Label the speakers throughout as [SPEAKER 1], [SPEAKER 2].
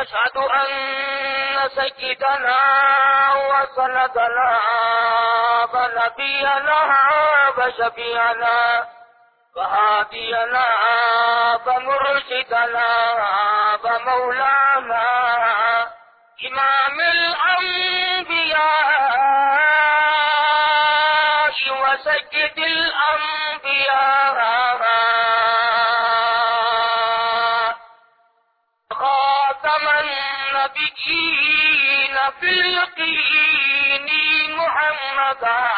[SPEAKER 1] ونشهد أن سيدنا وسندنا ونبينا وشفيعنا وهادينا ومرشدنا ومولانا إمام الأنبياء وسيد الأنبياء النبيين في اليقين محمدا.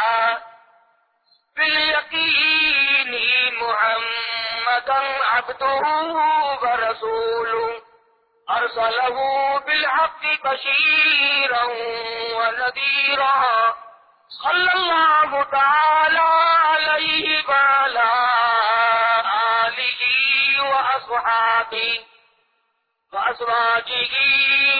[SPEAKER 1] في اليقين محمدا عبده ورسوله. أرسله بالحق بشيرا ونذيرا. صلى الله تعالى عليه وعلى آله وأصحابه وأزواجه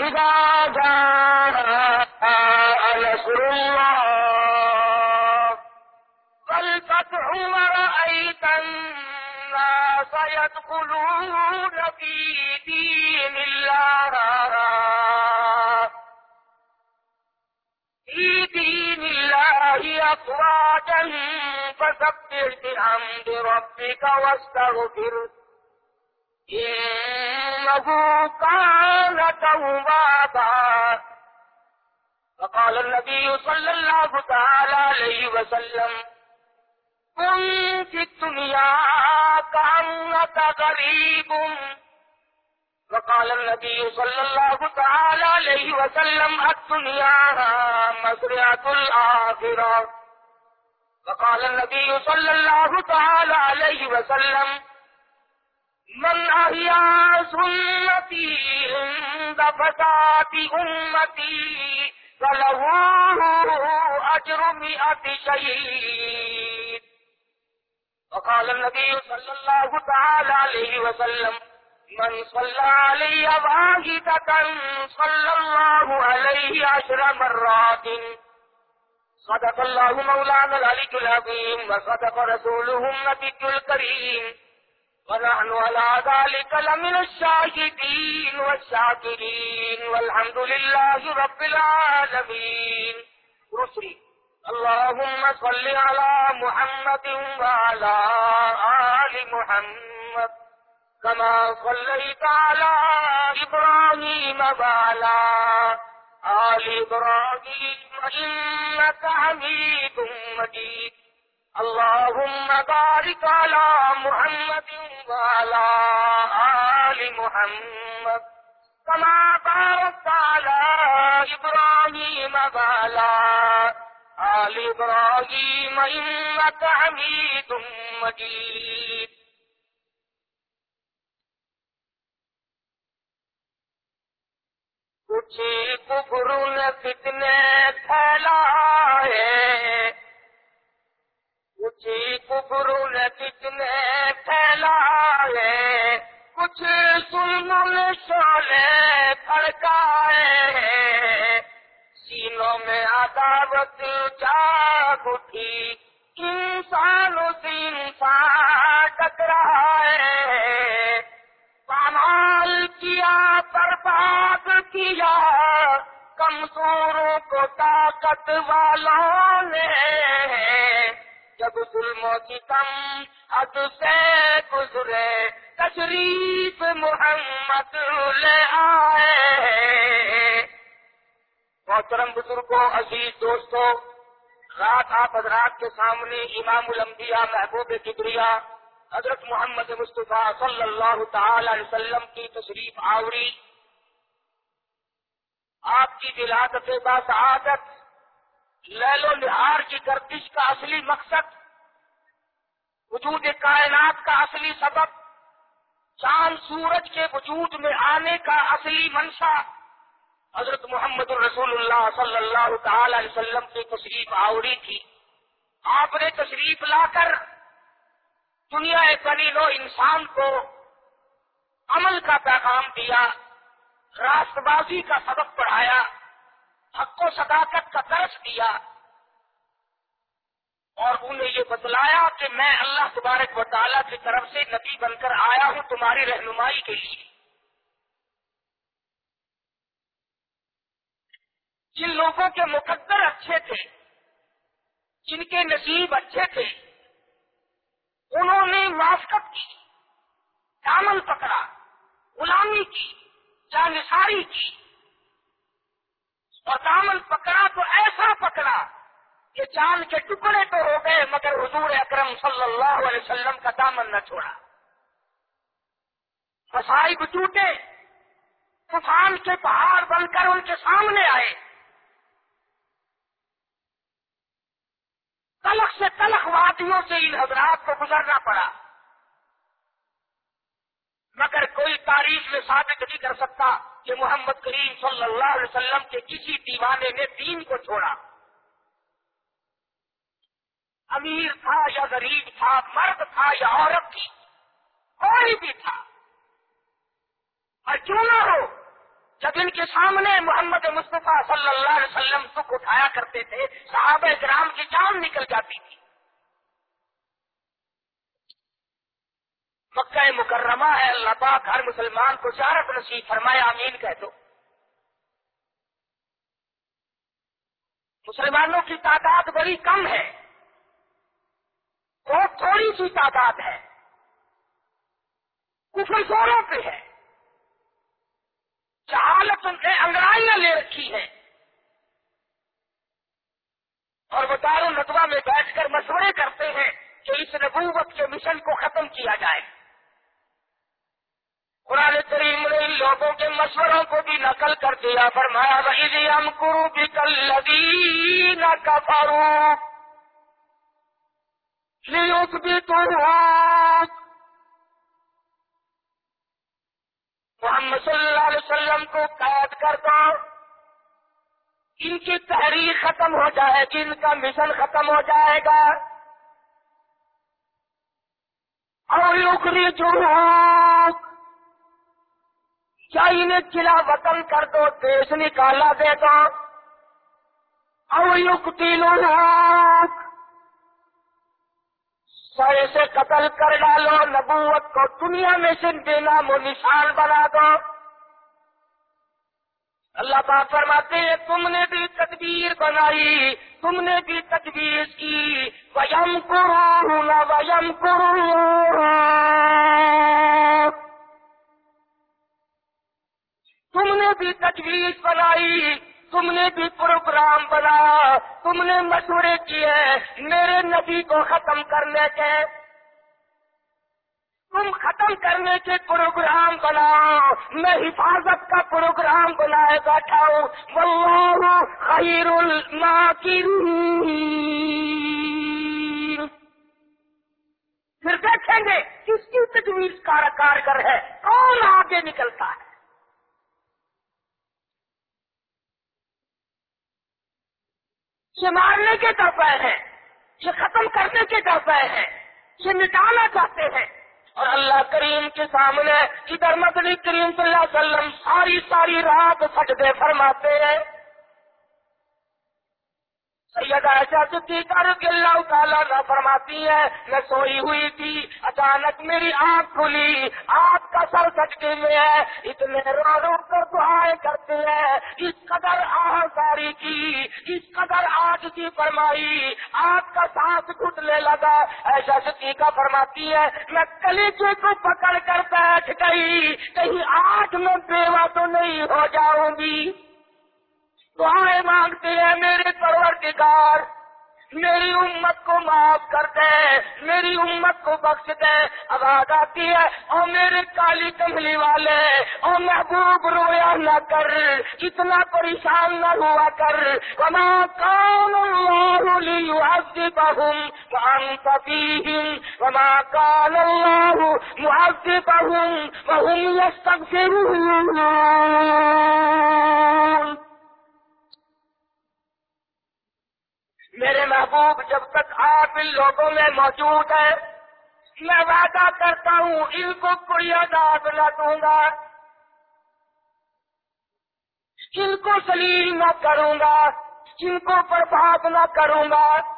[SPEAKER 1] إذا جاء نصر الله. والفتح ورأيت الناس يدخلون في دين الله. في دين الله أفواجا فسبح بحمد ربك واستغفره إنه كان توابا. فقال النبي صلى الله تعالى عليه وسلم كن في الدنيا كأنك غريب. وقال النبي صلى الله تعالى عليه وسلم الدنيا مزرعة الآخرة. وقال النبي صلى الله تعالى عليه وسلم من أحيا سنتي عند فساد أمتي فله أجر مئة شهيد. وقال النبي صلى الله تعالى عليه وسلم، من صلى علي واحدة صلى الله عليه عشر مرات. صدق الله مولانا العلي العظيم وصدق رسوله النبي الكريم. ونحن على ذلك لمن الشاهدين والشاكرين والحمد لله رب العالمين. رسلي. اللهم صل على محمد وعلى آل محمد كما صليت على إبراهيم وعلى آل إبراهيم إنك حميد مجيد. اللهم بارك على محمد وعلى آل محمد كما باركت على إبراهيم وعلى آل إبراهيم إنك حميد مجيد. کچھ کفر نے فتنے پھیلائے کچھ کفر نے فتنے پھیلائے، کچھ سلم شولے پھڑکائے سینوں میں عداوت جاگ اٹھی انسان سے انسان ٹکرائے۔ پامال کیا، برباد کیا، کمزوروں کو طاقت والوں نے۔ جب ظلم و حد سے گزرے، تشریف محمد لے آئے۔ محترم بزرگوں، عزیز دوستوں، رات آپ حضرات کے سامنے امام الانبیاء محبوب کبریا، حضرت محمد مصطفیٰ صلی اللہ تعالی علیہ وسلم کی تشریف آوری، آپ کی ولادت با سعادت لیل و نہار کی گردش کا اصلی مقصد، وجود کائنات کا اصلی سبب، چاند سورج کے وجود میں آنے کا اصلی منشا۔ حضرت محمد الرسول اللہ صلی اللہ تعالی علیہ وسلم کی تشریف آوری تھی۔ آپ نے تشریف لا کر دنیا بنی لو انسان کو عمل کا پیغام دیا راست بازی کا سبق پڑھایا۔ حق و صداقت کا درس دیا اور انہیں یہ بتلایا کہ میں اللہ تبارک و تعالیٰ کی طرف سے نبی بن کر آیا ہوں تمہاری رہنمائی کے لیے۔ جن لوگوں کے مقدر اچھے تھے، جن کے نصیب اچھے تھے، انہوں نے موافقت کی دامن پکڑا، غلامی کی، جانساری کی۔ اور دامن پکڑا تو ایسا پکڑا کہ چاند کے ٹکڑے تو ہو گئے، مگر حضور اکرم صلی اللہ علیہ وسلم کا دامن نہ چھوڑا۔ مسائب ٹوٹے، طوفان کے پہاڑ بن کر ان کے سامنے آئے۔ تلخ سے تلخ وادیوں سے ان حضرات کو گزرنا پڑا۔ مگر کوئی تاریخ میں ثابت نہیں کر سکتا کہ محمد کریم صلی اللہ علیہ وسلم کے کسی دیوانے نے دین کو چھوڑا۔ امیر تھا یا غریب تھا، مرد تھا یا عورت تھی، کوئی بھی تھا۔ اور کیوں نہ ہو، جب ان کے سامنے محمد مصطفیٰ صلی اللہ علیہ وسلم سکھ اٹھایا کرتے تھے، صحابہ گرام کی جان نکل جاتی تھی۔ مکہ مکرمہ ہے، اللہ پاک ہر مسلمان کو چارت نصیب فرمایا امین کہہ دو۔ مسلمانوں کی تعداد بڑی کم ہے۔ بہت تھوڑی سی تعداد ہے۔ کچھ زوروں پہ ہے۔ جہالت نے انگرائیاں لے رکھی ہے اور وہ دار الدوا میں بیٹھ کر مشورے کرتے ہیں کہ اس نبوت کے مشن کو ختم کیا جائے۔ قرآن کریم نے لوگوں کے مشوروں کو بھی نقل کر دیا، فرمایا بھائی ہم کرو بھی کل لگی نہ بھی تو محمد صلی اللہ علیہ وسلم کو قید کر دو۔ ان کی تحریر ختم ہو جائے گی، ان کا مشن ختم ہو جائے گا۔ اور لوکری جو کیا انہیں قلعہ وطن کر دو، دیش نکالا دے دو اور یوکتی لوگ سے قتل کر ڈالو، نبوت کو دنیا میں سے دینا وہ نشان بنا دو۔ اللہ پاک فرماتے ہیں، تم نے بھی تدبیر بنائی، تم نے بھی تجویز کی۔ ویم کرو نہ ویم کرو تم نے بھی تجویز بنائی، تم نے بھی پروگرام بنا تم نے مشورے کیے، میرے نبی کو ختم کرنے کے۔ تم ختم کرنے کے پروگرام بناؤ، میں حفاظت کا پروگرام بنائے بیٹھا ہوں۔ خیر پھر دیکھیں گے کس کی تجویز کارگر ہے، کون آگے نکلتا ہے۔ یہ مارنے کے درپے ہیں یہ ختم کرنے کے درپے ہیں یہ مٹانا چاہتے ہیں۔ اور اللہ کریم کے سامنے ادھر مدنی کریم صلی اللہ علیہ وسلم ساری ساری رات سجدے فرماتے ہیں سید عائشہ صدیقہ رضی اللہ تعالیٰ نہ فرماتی ہے میں سوئی ہوئی تھی، اچانک میری آنکھ کھلی، آپ کا سر سچکے میں ہے اتنے رو رو کر دعائیں کرتے ہیں۔ اس قدر آہاری کی، اس قدر آج کی فرمائی، آپ کا سانس گھٹنے لگا۔ ایسا صدیقہ فرماتی ہے میں کلیچے کو پکڑ کر بیٹھ گئی، کہیں آج میں بیوہ تو نہیں ہو جاؤں گی۔ دعائیں مانگتے ہیں، میرے پروردگار۔ میری امت کو معاف کر دے، میری امت کو بخش دے۔ آواز آتی ہے اور میرے کالی کملی والے اور محبوب رویا نہ کر، اتنا پریشان نہ ہوا کر۔ وما کان اللہ لیعذبہم وانت فیہم، وما کان اللہ معذبہم وهم یستغفرون۔ میرے محبوب، جب تک آپ ان لوگوں میں موجود ہے میں وعدہ کرتا ہوں، ان کو کوئی عذاب نہ دوں گا۔ ان کو سلیم نہ کروں گا، ان کو برباد نہ کروں گا۔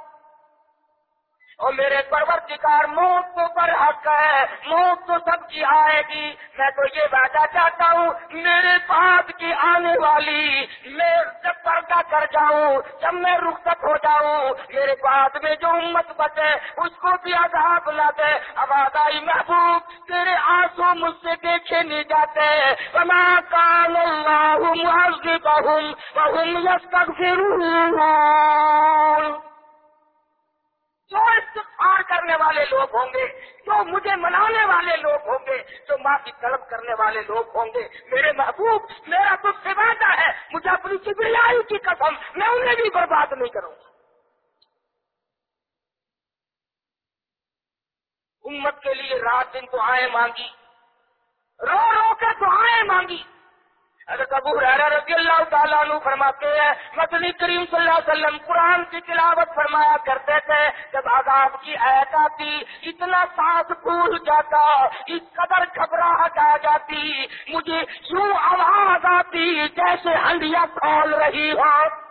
[SPEAKER 1] اور میرے پروردگار، موت تو پر حق ہے، موت تو سب کی آئے گی۔ میں تو یہ وعدہ چاہتا ہوں، میرے بعد کی آنے والی، میں جب پردہ کر جاؤں، جب میں رخصت ہو جاؤں، میرے بعد میں جو امت بچے، اس کو بھی عذاب نہ دے۔ اب آدائی محبوب، تیرے آنسو مجھ سے دیکھے نہیں جاتے۔ وما کان اللہ معذبہم، وہم یستغفرون۔ جو استغفار کرنے والے لوگ ہوں گے، جو مجھے منانے والے لوگ ہوں گے، جو معافی طلب کرنے والے لوگ ہوں گے۔ میرے محبوب، میرا تو سوادہ ہے، مجھے اپنی چبریائی کی قسم، میں انہیں بھی برباد نہیں کروں گا۔ امت کے لیے رات دن دعائیں مانگی، رو رو کے دعائیں مانگی۔ حضرت ابو حریرہ رضی اللہ تعالیٰ عنہ فرماتے ہیں مدنی کریم صلی اللہ علیہ وسلم قرآن کی تلاوت فرمایا کرتے تھے۔ جب عذاب کی ایت آتی، اتنا سانس پھول جاتا، اس قدر گھبراہٹ آ جاتی، مجھے یوں آواز آتی جیسے ہنڈیا کھول رہی ہو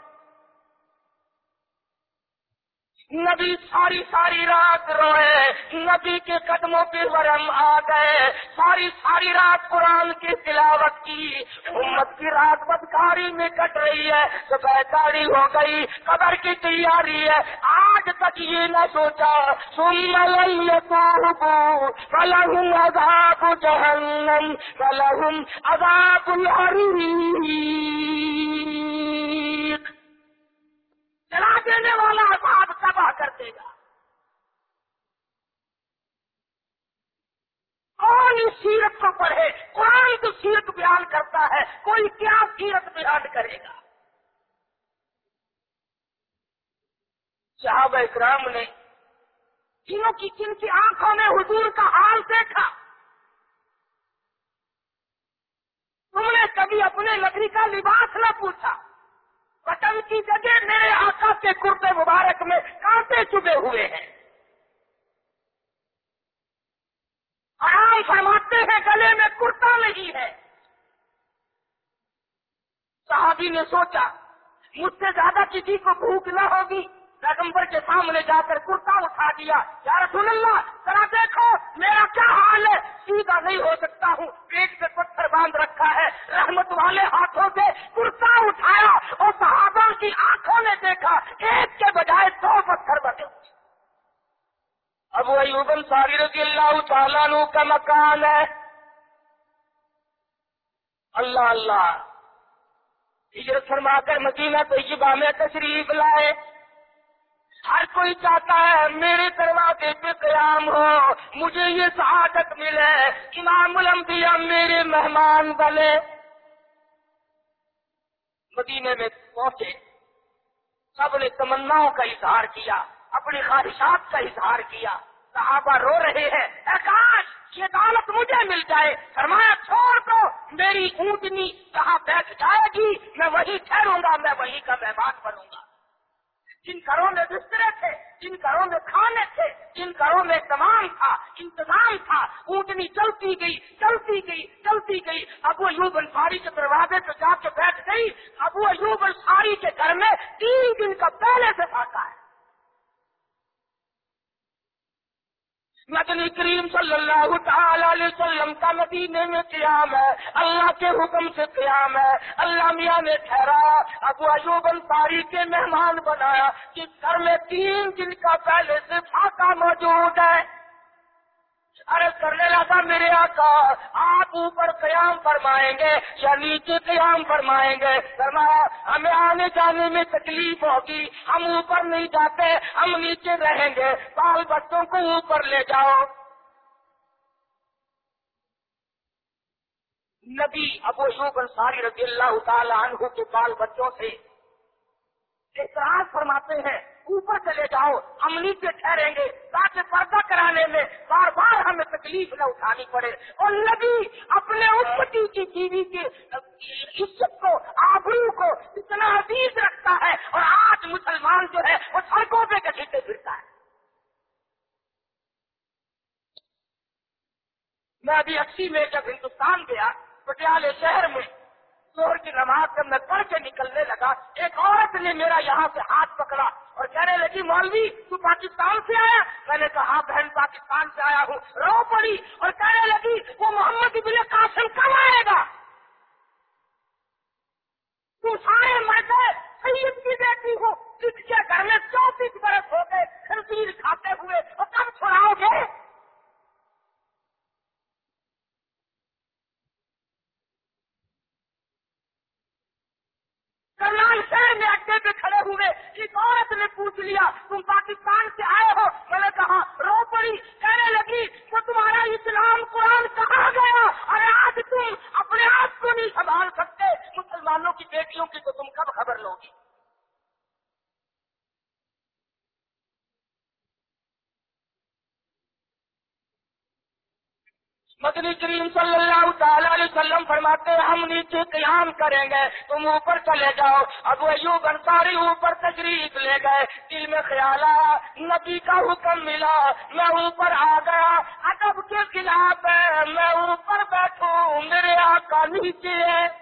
[SPEAKER 1] نبی ساری ساری رات روئے، نبی کے قدموں پہ ورم آ گئے۔ ساری ساری رات قرآن کی تلاوت کی۔ امت کی رات بدکاری میں کٹ رہی ہے، صبح ہو گئی، قبر کی تیاری ہے۔ آج تک یہ نہ سوچا سن فلہم عذاب جہنم، فلہم عذاب الحریق چلا دینے والا عذاب تباہ کر دے گا۔ کون اس سیرت کو پڑھے؟ قرآن تو سیرت بیان کرتا ہے، کوئی کیا سیرت بیان کرے گا؟ صحابہ اکرام نے جنوں کی جن کی آنکھوں میں حضور کا حال دیکھا تم نے کبھی اپنے لکڑی کا لباس نہ پوچھا۔ بٹن کی جگہ میرے آقا کے کرتے مبارک میں کانٹے چبے ہوئے ہیں۔ آرام فرماتے ہیں گلے میں کرتا نہیں ہے۔ صحابی نے سوچا، مجھ سے زیادہ کسی کو بھوک نہ ہوگی۔ پیغمبر کے سامنے جا کر کرتا اٹھا دیا۔ یا رسول اللہ، ذرا دیکھو، میرا کیا حال ہے؟ سیدھا نہیں ہو سکتا ہوں۔ پیٹ پہ پتھر باندھ رکھا ہے۔ رحمت والے ہاتھوں سے کرتا اٹھایا اور صحابہ کی آنکھوں نے دیکھا۔ ایک کے بجائے دو پتھر بنے۔ اب وہی ساری رضی اللہ تعالیٰ نو کا مکان ہے۔ اللہ اللہ۔ ہجرت فرما کر مدینہ طیبہ میں تشریف لائے۔ ہر کوئی چاہتا ہے میرے دروازے پہ قیام ہو، مجھے یہ سعادت ملے، امام الانبیاء میرے مہمان بنے۔ مدینے میں پہنچے، سب نے تمناؤں کا اظہار کیا، اپنی خواہشات کا اظہار کیا۔ صحابہ رو رہے ہیں، اے کاش، یہ دولت مجھے مل جائے۔ فرمایا، چھوڑ دو، میری اونٹنی کہاں بیٹھ جائے گی، میں وہی ٹھہروں گا، میں وہی کا مہمان بنوں گا۔ جن گھروں میں بسترے تھے، جن گھروں میں کھانے تھے، جن گھروں میں تمام تھا، انتظام تھا، اونٹنی چلتی گئی چلتی گئی چلتی گئی۔ ابو ایوب انصاری کے دروازے پہ جا کے بیٹھ گئی۔ ابو ایوب انصاری کے گھر میں تین دن کا پہلے سے پھاکا ہے۔ مدنی کریم صلی اللہ تعالی علیہ وسلم کا مدینے میں قیام ہے۔ اللہ کے حکم سے قیام ہے۔ اللہ میاں نے ٹھہرایا ابو ایوب انصاری کے مہمان بنایا کہ گھر میں تین دن کا پہلے سے فاقہ موجود ہے۔ ارے کرنے لگا، میرے آقا، آپ اوپر قیام فرمائیں گے، یا نیچے قیام فرمائیں گے؟ فرمایا، ہمیں آنے جانے میں تکلیف ہوگی، ہم اوپر نہیں جاتے، ہم نیچے رہیں گے، بال بچوں کو اوپر لے جاؤ۔ نبی ابو یوب انصاری رضی اللہ تعالی عنہ کے بال بچوں سے اعتراض فرماتے ہیں اوپر چلے جاؤ، ہم نیچے ٹھہریں گے تاکہ پردہ کرانے میں بار بار ہمیں تکلیف نہ اٹھانی پڑے۔ اور نبی اپنے امتی کی بیوی کی عزت کو، آبرو کو اتنا عزیز رکھتا ہے اور آج مسلمان جو ہے، وہ سڑکوں پہ گھسیٹے پھرتا ہے۔ میں ابھی اسی میں جب ہندوستان گیا، پٹیالے شہر میں زور کی نماز جب میں پڑھ کے نکلنے لگا۔ ایک عورت نے میرا یہاں سے ہاتھ پکڑا اور کہنے لگی، مولوی، تو پاکستان سے آیا؟ میں نے کہا ہاں بہن، پاکستان سے آیا ہوں۔ رو پڑی اور کہنے لگی، وہ محمد ابن قاسم کب آئے گا؟ تو سارے مرد سید کی بیٹی ہو جس کے گھر میں چوبیس برس ہو گئے کھاتے ہوئے اور کب چھڑاؤ گے؟ کرنال شہر میں اڈے پہ کھڑے ہوئے، ایک عورت نے پوچھ لیا، تم پاکستان سے آئے ہو؟ میں نے کہا رو پڑی کہنے لگی تو تمہارا اسلام قرآن کہاں گیا؟ اور آج تم اپنے آپ کو نہیں سنبھال سکتے، مسلمانوں کی بیٹیوں کی تو تم کب خبر لو گی مدنی کریم صلی اللہ تعالی علیہ وسلم فرماتے ہیں، ہم نیچے قیام کریں گے، تم اوپر چلے جاؤ۔ ابو ایوب انصاری اوپر تشریف لے گئے۔ دل میں خیال آیا، نبی کا حکم ملا، میں اوپر آ گیا۔ ادب کے خلاف ہے، میں اوپر بیٹھوں، میرے آقا نیچے ہے۔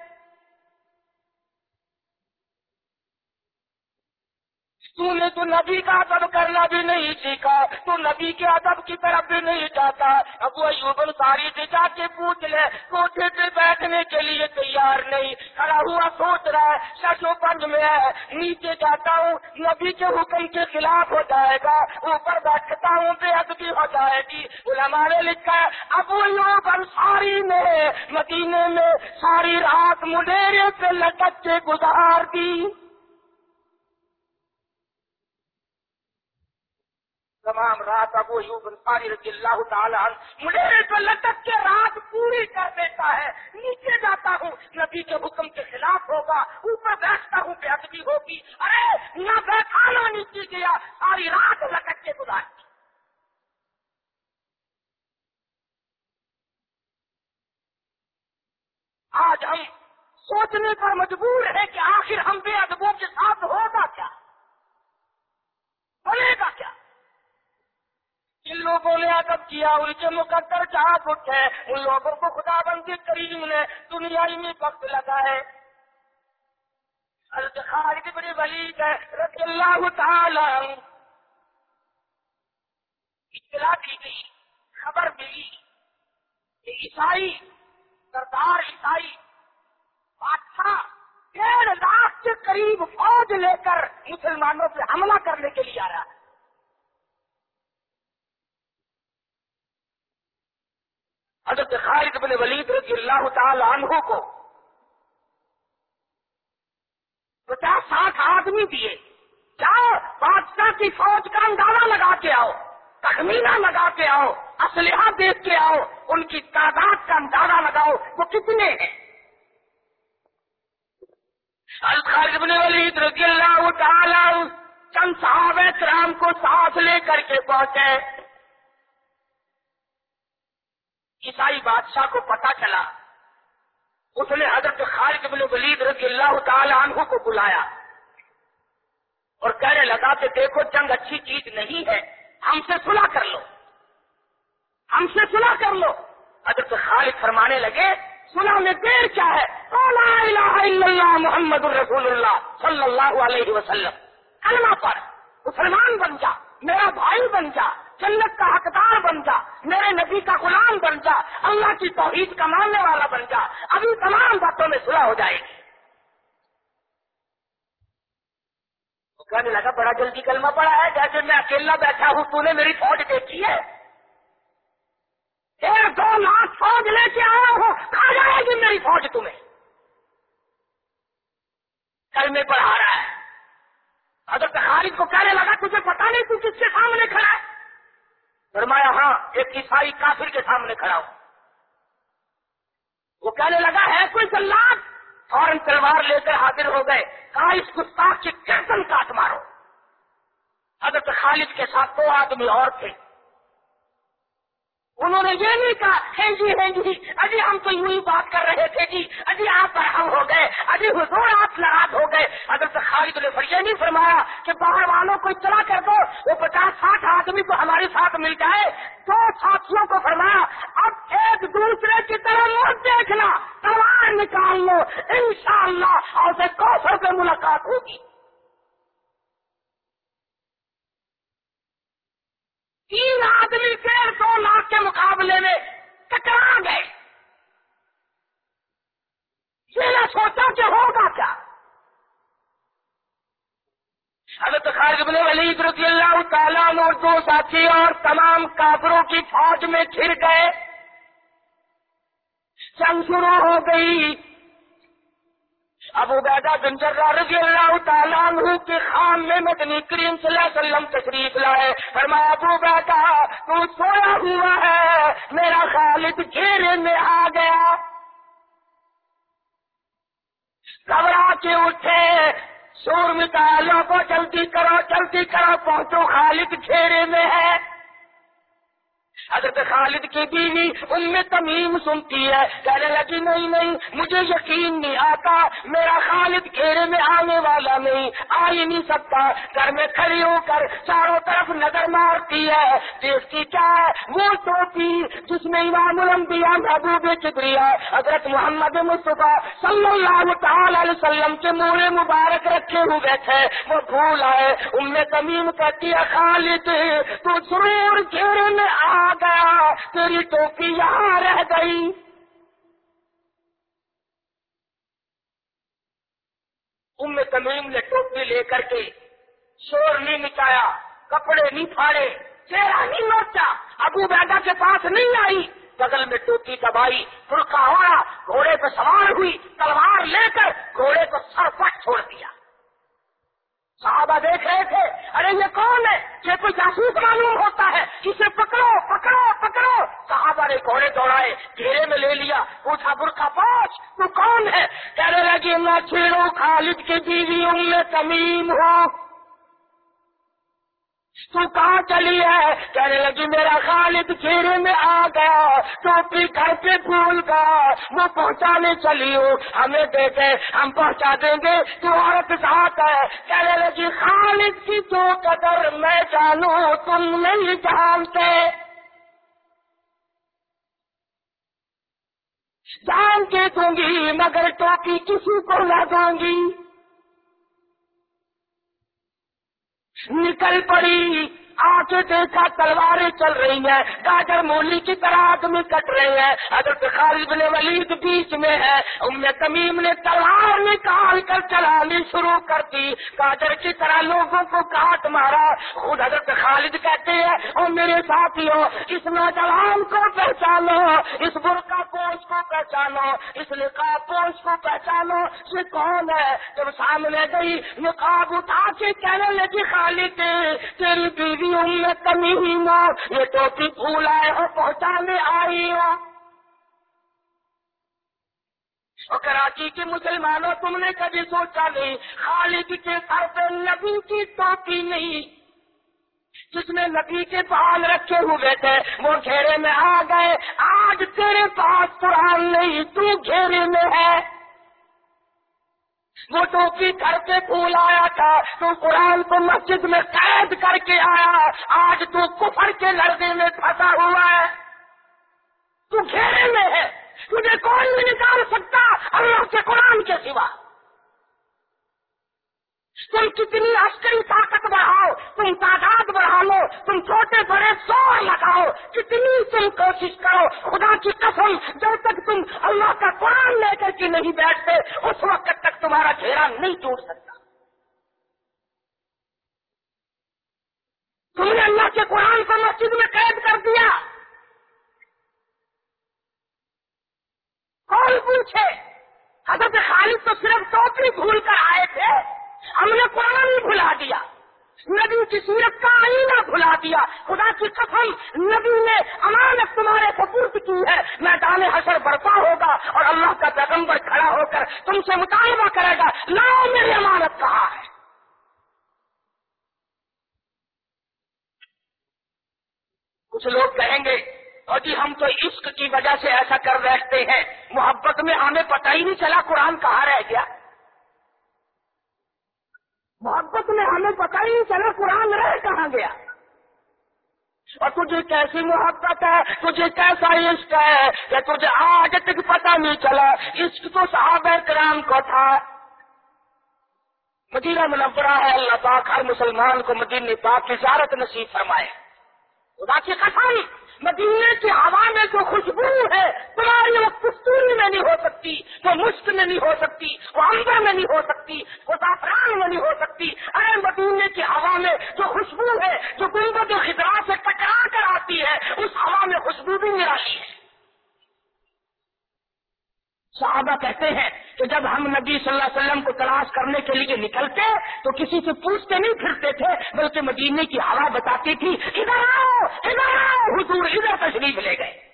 [SPEAKER 1] تو نے تو نبی کا ادب کرنا بھی نہیں سیکھا، تو نبی کے ادب کی طرف بھی نہیں جاتا۔ اب وہ یوبن ساری سے جا کے پوچھ لے کوٹے پہ بیٹھنے کے لیے تیار نہیں۔ کھڑا ہوا سوچ رہا ہے ششو پنج میں ہے۔ نیچے جاتا ہوں، نبی کے حکم کے خلاف ہو جائے گا۔ اوپر بیٹھتا ہوں، بے ادبی ہو جائے گی۔ ہمارے لکھا ہے اب وہ یوبن ساری نے مدینے میں ساری رات مڈیرے سے لٹک کے گزار دی۔ تمام رات ابو یوب انصاری رضی اللہ تعالیٰ مڈیرے کو لٹک کے رات پوری کر دیتا ہے، نیچے جاتا ہوں، نبی کے حکم کے خلاف ہوگا، اوپر بیٹھتا ہوں، بے ادبی ہوگی۔ ارے، نہ بیٹھانا نیچے گیا، ساری رات لٹک کے گزار آج ہم سوچنے پر مجبور ہیں کہ آخر ہم بے ادبوں کے ساتھ ہوگا کیا؟ بنے گا کیا؟ جن لوگوں نے ادب کیا، ان کے مقدر جہاں اٹھے، ان لوگوں کو خدا بند کریم نے دنیا میں وقت لگا ہے۔ خالد بڑی ولی ہے رضی اللہ تعالی اطلاع کی گئی، خبر ملی کہ عیسائی سردار عیسائی بادشاہ ڈیڑھ لاکھ کے قریب فوج لے کر مسلمانوں پہ حملہ کرنے کے لیے آ رہا ہے۔ حضرت خالد بن ولید رضی اللہ تعالی عنہ کو پچاس ساٹھ آدمی دیے۔ جاؤ، بادشاہ کی فوج کا اندازہ لگا کے آؤ، تخمینہ لگا کے آؤ، اسلحہ دیکھ کے آؤ، ان کی تعداد کا اندازہ لگاؤ۔ وہ کتنے ہیں؟ خالد بن ولید رضی اللہ تعالی چند صحابہ کرام کو ساتھ لے کر کے پہنچے۔ عیسائی بادشاہ کو پتا چلا۔ اس نے حضرت خالد بن ولید رضی اللہ تعالی عنہ کو بلایا اور کہنے لگا کہ دیکھو جنگ اچھی چیز نہیں ہے، ہم سے سلا کر لو۔ ہم سے سلا کر لو۔ حضرت خالد فرمانے لگے سنا میں دیر کیا ہے؟ لا الہ الا اللہ محمد الرسول اللہ صلی اللہ علیہ وسلم۔ کلمہ پر مسلمان بن جا، میرا بھائی بن جا۔ جنت کا حقدار بن جا، میرے نبی کا غلام بن جا، اللہ کی توحید کا ماننے والا بن جا، ابھی تمام باتوں میں صلح ہو جائے گی۔ کہنے لگا، بڑا جلدی کلمہ پڑا ہے جیسے میں اکیلا بیٹھا ہوں، تو نے میری فوج دیکھی ہے۔ ایک دو لاکھ فوج لے کے آیا ہوں کہا جائے گی میری فوج تمہیں؟ کلمے پڑھا رہا ہے حضرت خالد کو کہنے لگا تجھے پتا نہیں تو کس کے سامنے کھڑا ہے فرمایا ہاں ایک عیسائی کافر کے سامنے کھڑا ہوں وہ کہنے لگا، ہے کوئی جلاد؟ فوراً تلوار لے کر حاضر ہو گئے۔ کہا، اس گستاخ کی گردن کاٹ مارو۔ حضرت خالد کے ساتھ دو آدمی اور تھے۔ انہوں نے یہ نہیں کہا، ہے جی ہے جی, جی ابھی ہم تو یوں ہی بات کر رہے تھے جی ابھی آپ برہم ہو گئے، ابھی حضور آپ لڑات ہو گئے۔ حضرت خالد نے یہ نہیں فرمایا کہ باہر والوں کو اطلاع کر دو، وہ پچاس ساٹھ آدمی کو ہمارے ساتھ مل جائے۔ دو ساتھیوں کو فرمایا، اب ایک دوسرے کی طرح مت دیکھنا، تلوار نکال لو ان شاء اللہ اور سے ملاقات ہوگی۔ تین آدمی ڈیڑھ سو لاکھ کے مقابلے میں ٹکرا گئے۔ یہ نہ سوچا کہ ہوگا کیا؟ حضرت خارج بن ولید رضی اللہ تعالیٰ اور دو ساتھی اور تمام کافروں کی فوج میں گھر گئے۔ جنگ شروع ہو گئی۔ ابو بیدا بنجر رضی اللہ تعالیٰ عنہ کے خام میں مدنی کریم صلی اللہ علیہ وسلم تشریف لائے۔ فرمایا، ابو بیدا تو سویا ہوا ہے، میرا خالد گھیرے میں آ گیا۔ گھبرا کے اٹھے۔ شور مٹالوں کو جلدی کرو جلدی کرو، پہنچو، خالد گھیرے میں ہے۔ حضرت خالد کی بیوی ان میں تمیم سنتی ہے، کہنے لگی، نہیں نہیں، مجھے یقین نہیں آتا، میرا خالد گھیرے میں آنے والا نہیں آ ہی نہیں سکتا، گھر میں کھڑی ہو کر چاروں طرف نظر مارتی ہے دیکھتی کیا ہے، وہ ٹوپی جس میں امام الانبیاء محبوب چبریا حضرت محمد مصطفیٰ صلی اللہ تعالی علیہ وسلم کے مورے مبارک رکھے ہوئے تھے، وہ بھول آئے ان میں تمیم کہتی ہے، خالد، تو ضرور گھیرے میں آ گیا تیری ٹوپی یہاں رہ گئی۔ ام تمیم نے ٹوپی لے کر کے شور نہیں مچایا کپڑے نہیں پھاڑے، چہرہ نہیں نوچا، ابو بیدا کے پاس نہیں آئی۔ بغل میں ٹوپی دبائی فرقہ ہوا، گھوڑے پہ سوار ہوئی، تلوار لے کر گھوڑے کو سر پٹ چھوڑ دیا۔ صحابہ دیکھ رہے تھے۔ ارے یہ کون ہے؟ یہ کوئی جاسوس معلوم ہوتا ہے؟ اسے پکڑو پکڑو پکڑو۔ صحابہ نے گھوڑے دوڑائے، گھیرے میں لے لیا۔ پوچھا، برقع پوچھ تو کون ہے؟ کہنے لگی، میں چھیڑوں، خالد کی بیوی ہوں میں تمیم ہوں۔ تو کہاں چلی ہے۔ کہنے لگی، میرا خالد گھیرے میں آ گیا۔ ٹوپی گھر پہ بھول گیا وہ پہنچانے چلی ہوں۔ ہمیں دیکھے ہم پہنچا دیں گے۔ تو عورت ساتھ ہے۔ کہنے لگی، خالد کی تو قدر میں جانوں، تم نہیں جانتے۔ جان کے دوں گی، مگر ٹوپی کسی کو نہ دوں گی۔ نکل پڑی۔ آ کے دیکھا تلواریں چل رہی ہیں، گاجر مولی کی طرح آدمی کٹ رہے ہیں۔ حضرت خالد بن ولید بیچ میں ہے۔ ام تمیم نے تلوار نکال کر چلانی شروع کر دی۔ گاجر کی طرح لوگوں کو کاٹ مارا۔ خود حضرت خالد کہتے ہیں اور میرے ساتھیوں، اس نوجوان کو پہچانو، اس برقع پوش کو پہچانو، اس نقاب پوش کو پہچانو، یہ کون ہے؟ جب سامنے گئی، نقاب اٹھا کے کہنے لگی، خالد، تیری بیوی میں کمی ہی نہ یہ ٹوپی پھول آئے ہو پہنچانے آئی ہو اور کراچی کے مسلمانوں تم نے کبھی سوچا نہیں، خالد کے سر پہ نبی کی ٹوپی نہیں۔ جس میں نبی کے بال رکھے ہوئے تھے، وہ گھیرے میں آ گئے۔ آج تیرے پاس قرآن نہیں، تو گھیرے میں ہے۔ وہ ٹوپی گھر پہ پھول آیا تھا، تو قرآن کو مسجد میں قید کر کے آیا۔ آج تو کفر کے لڑکے میں پھنسا ہوا ہے۔ تو گھیرے میں ہے۔ تجھے کون نہیں نکال سکتا؟ اللہ کے قرآن کے سوا۔ تم کتنی عسکری طاقت بڑھاؤ تم تعداد بڑھا لو تم چھوٹے بڑے سور لگاؤ، کتنی تم کوشش کرو، خدا کی قسم، جب تک تم اللہ کا قرآن لے کر کے نہیں بیٹھتے، اس وقت تک تمہارا گھیرا نہیں ٹوٹ سکتا۔ تم نے اللہ کے قرآن کو مسجد میں قید کر دیا۔ کون پوچھے؟ حضرت خالد تو صرف ٹوپی بھول کر آئے تھے۔ ہم نے قرآن بھلا دیا۔ نبی کی سیرت کا آئینہ بھلا دیا۔ خدا کی قسم، نبی نے امانت تمہارے سپورٹ کی ہے۔ میدان حشر برپا ہوگا اور اللہ کا پیغمبر کھڑا ہو کر تم سے مطالبہ کرے گا۔ لاؤ میری امانت کہا ہے؟ کچھ لوگ کہیں گے، اور جی ہم تو عشق کی وجہ سے ایسا کر بیٹھتے ہیں۔ محبت میں ہمیں پتہ ہی نہیں چلا قرآن کہاں رہ گیا۔ محبت میں ہمیں پتہ ہی نہیں چلا، قرآن رہ کہاں گیا؟ اور تجھے کیسی محبت ہے؟ تجھے کیسا عشق ہے؟ کہ تجھے آج تک پتہ نہیں چلا، عشق تو صحابہ کرام کو تھا۔ مدینہ منورہ ہے، اللہ پاک ہر مسلمان کو مدینہ پاک کی زیارت نصیب فرمائے۔ خدا کی قسم! مدینے کی ہوا میں جو خوشبو ہے تمہاری وہ کستوری میں نہیں ہو سکتی، وہ مشک میں نہیں ہو سکتی، وہ امبر میں نہیں ہو سکتی، وہ زعفران میں نہیں ہو سکتی۔ ارے مدینے کی ہوا میں جو خوشبو ہے، جو گنبد و خدرا سے ٹکرا کر آتی ہے، اس ہوا میں خوشبو بھی نرالی ہے۔ صحابہ کہتے ہیں کہ جب ہم نبی صلی اللہ علیہ وسلم کو تلاش کرنے کے لیے نکلتے تو کسی سے پوچھتے نہیں پھرتے تھے، بلکہ مدینے کی ہوا بتاتی تھی، ادھر آؤ ادھر آؤ! حضور ادھر تشریف لے گئے۔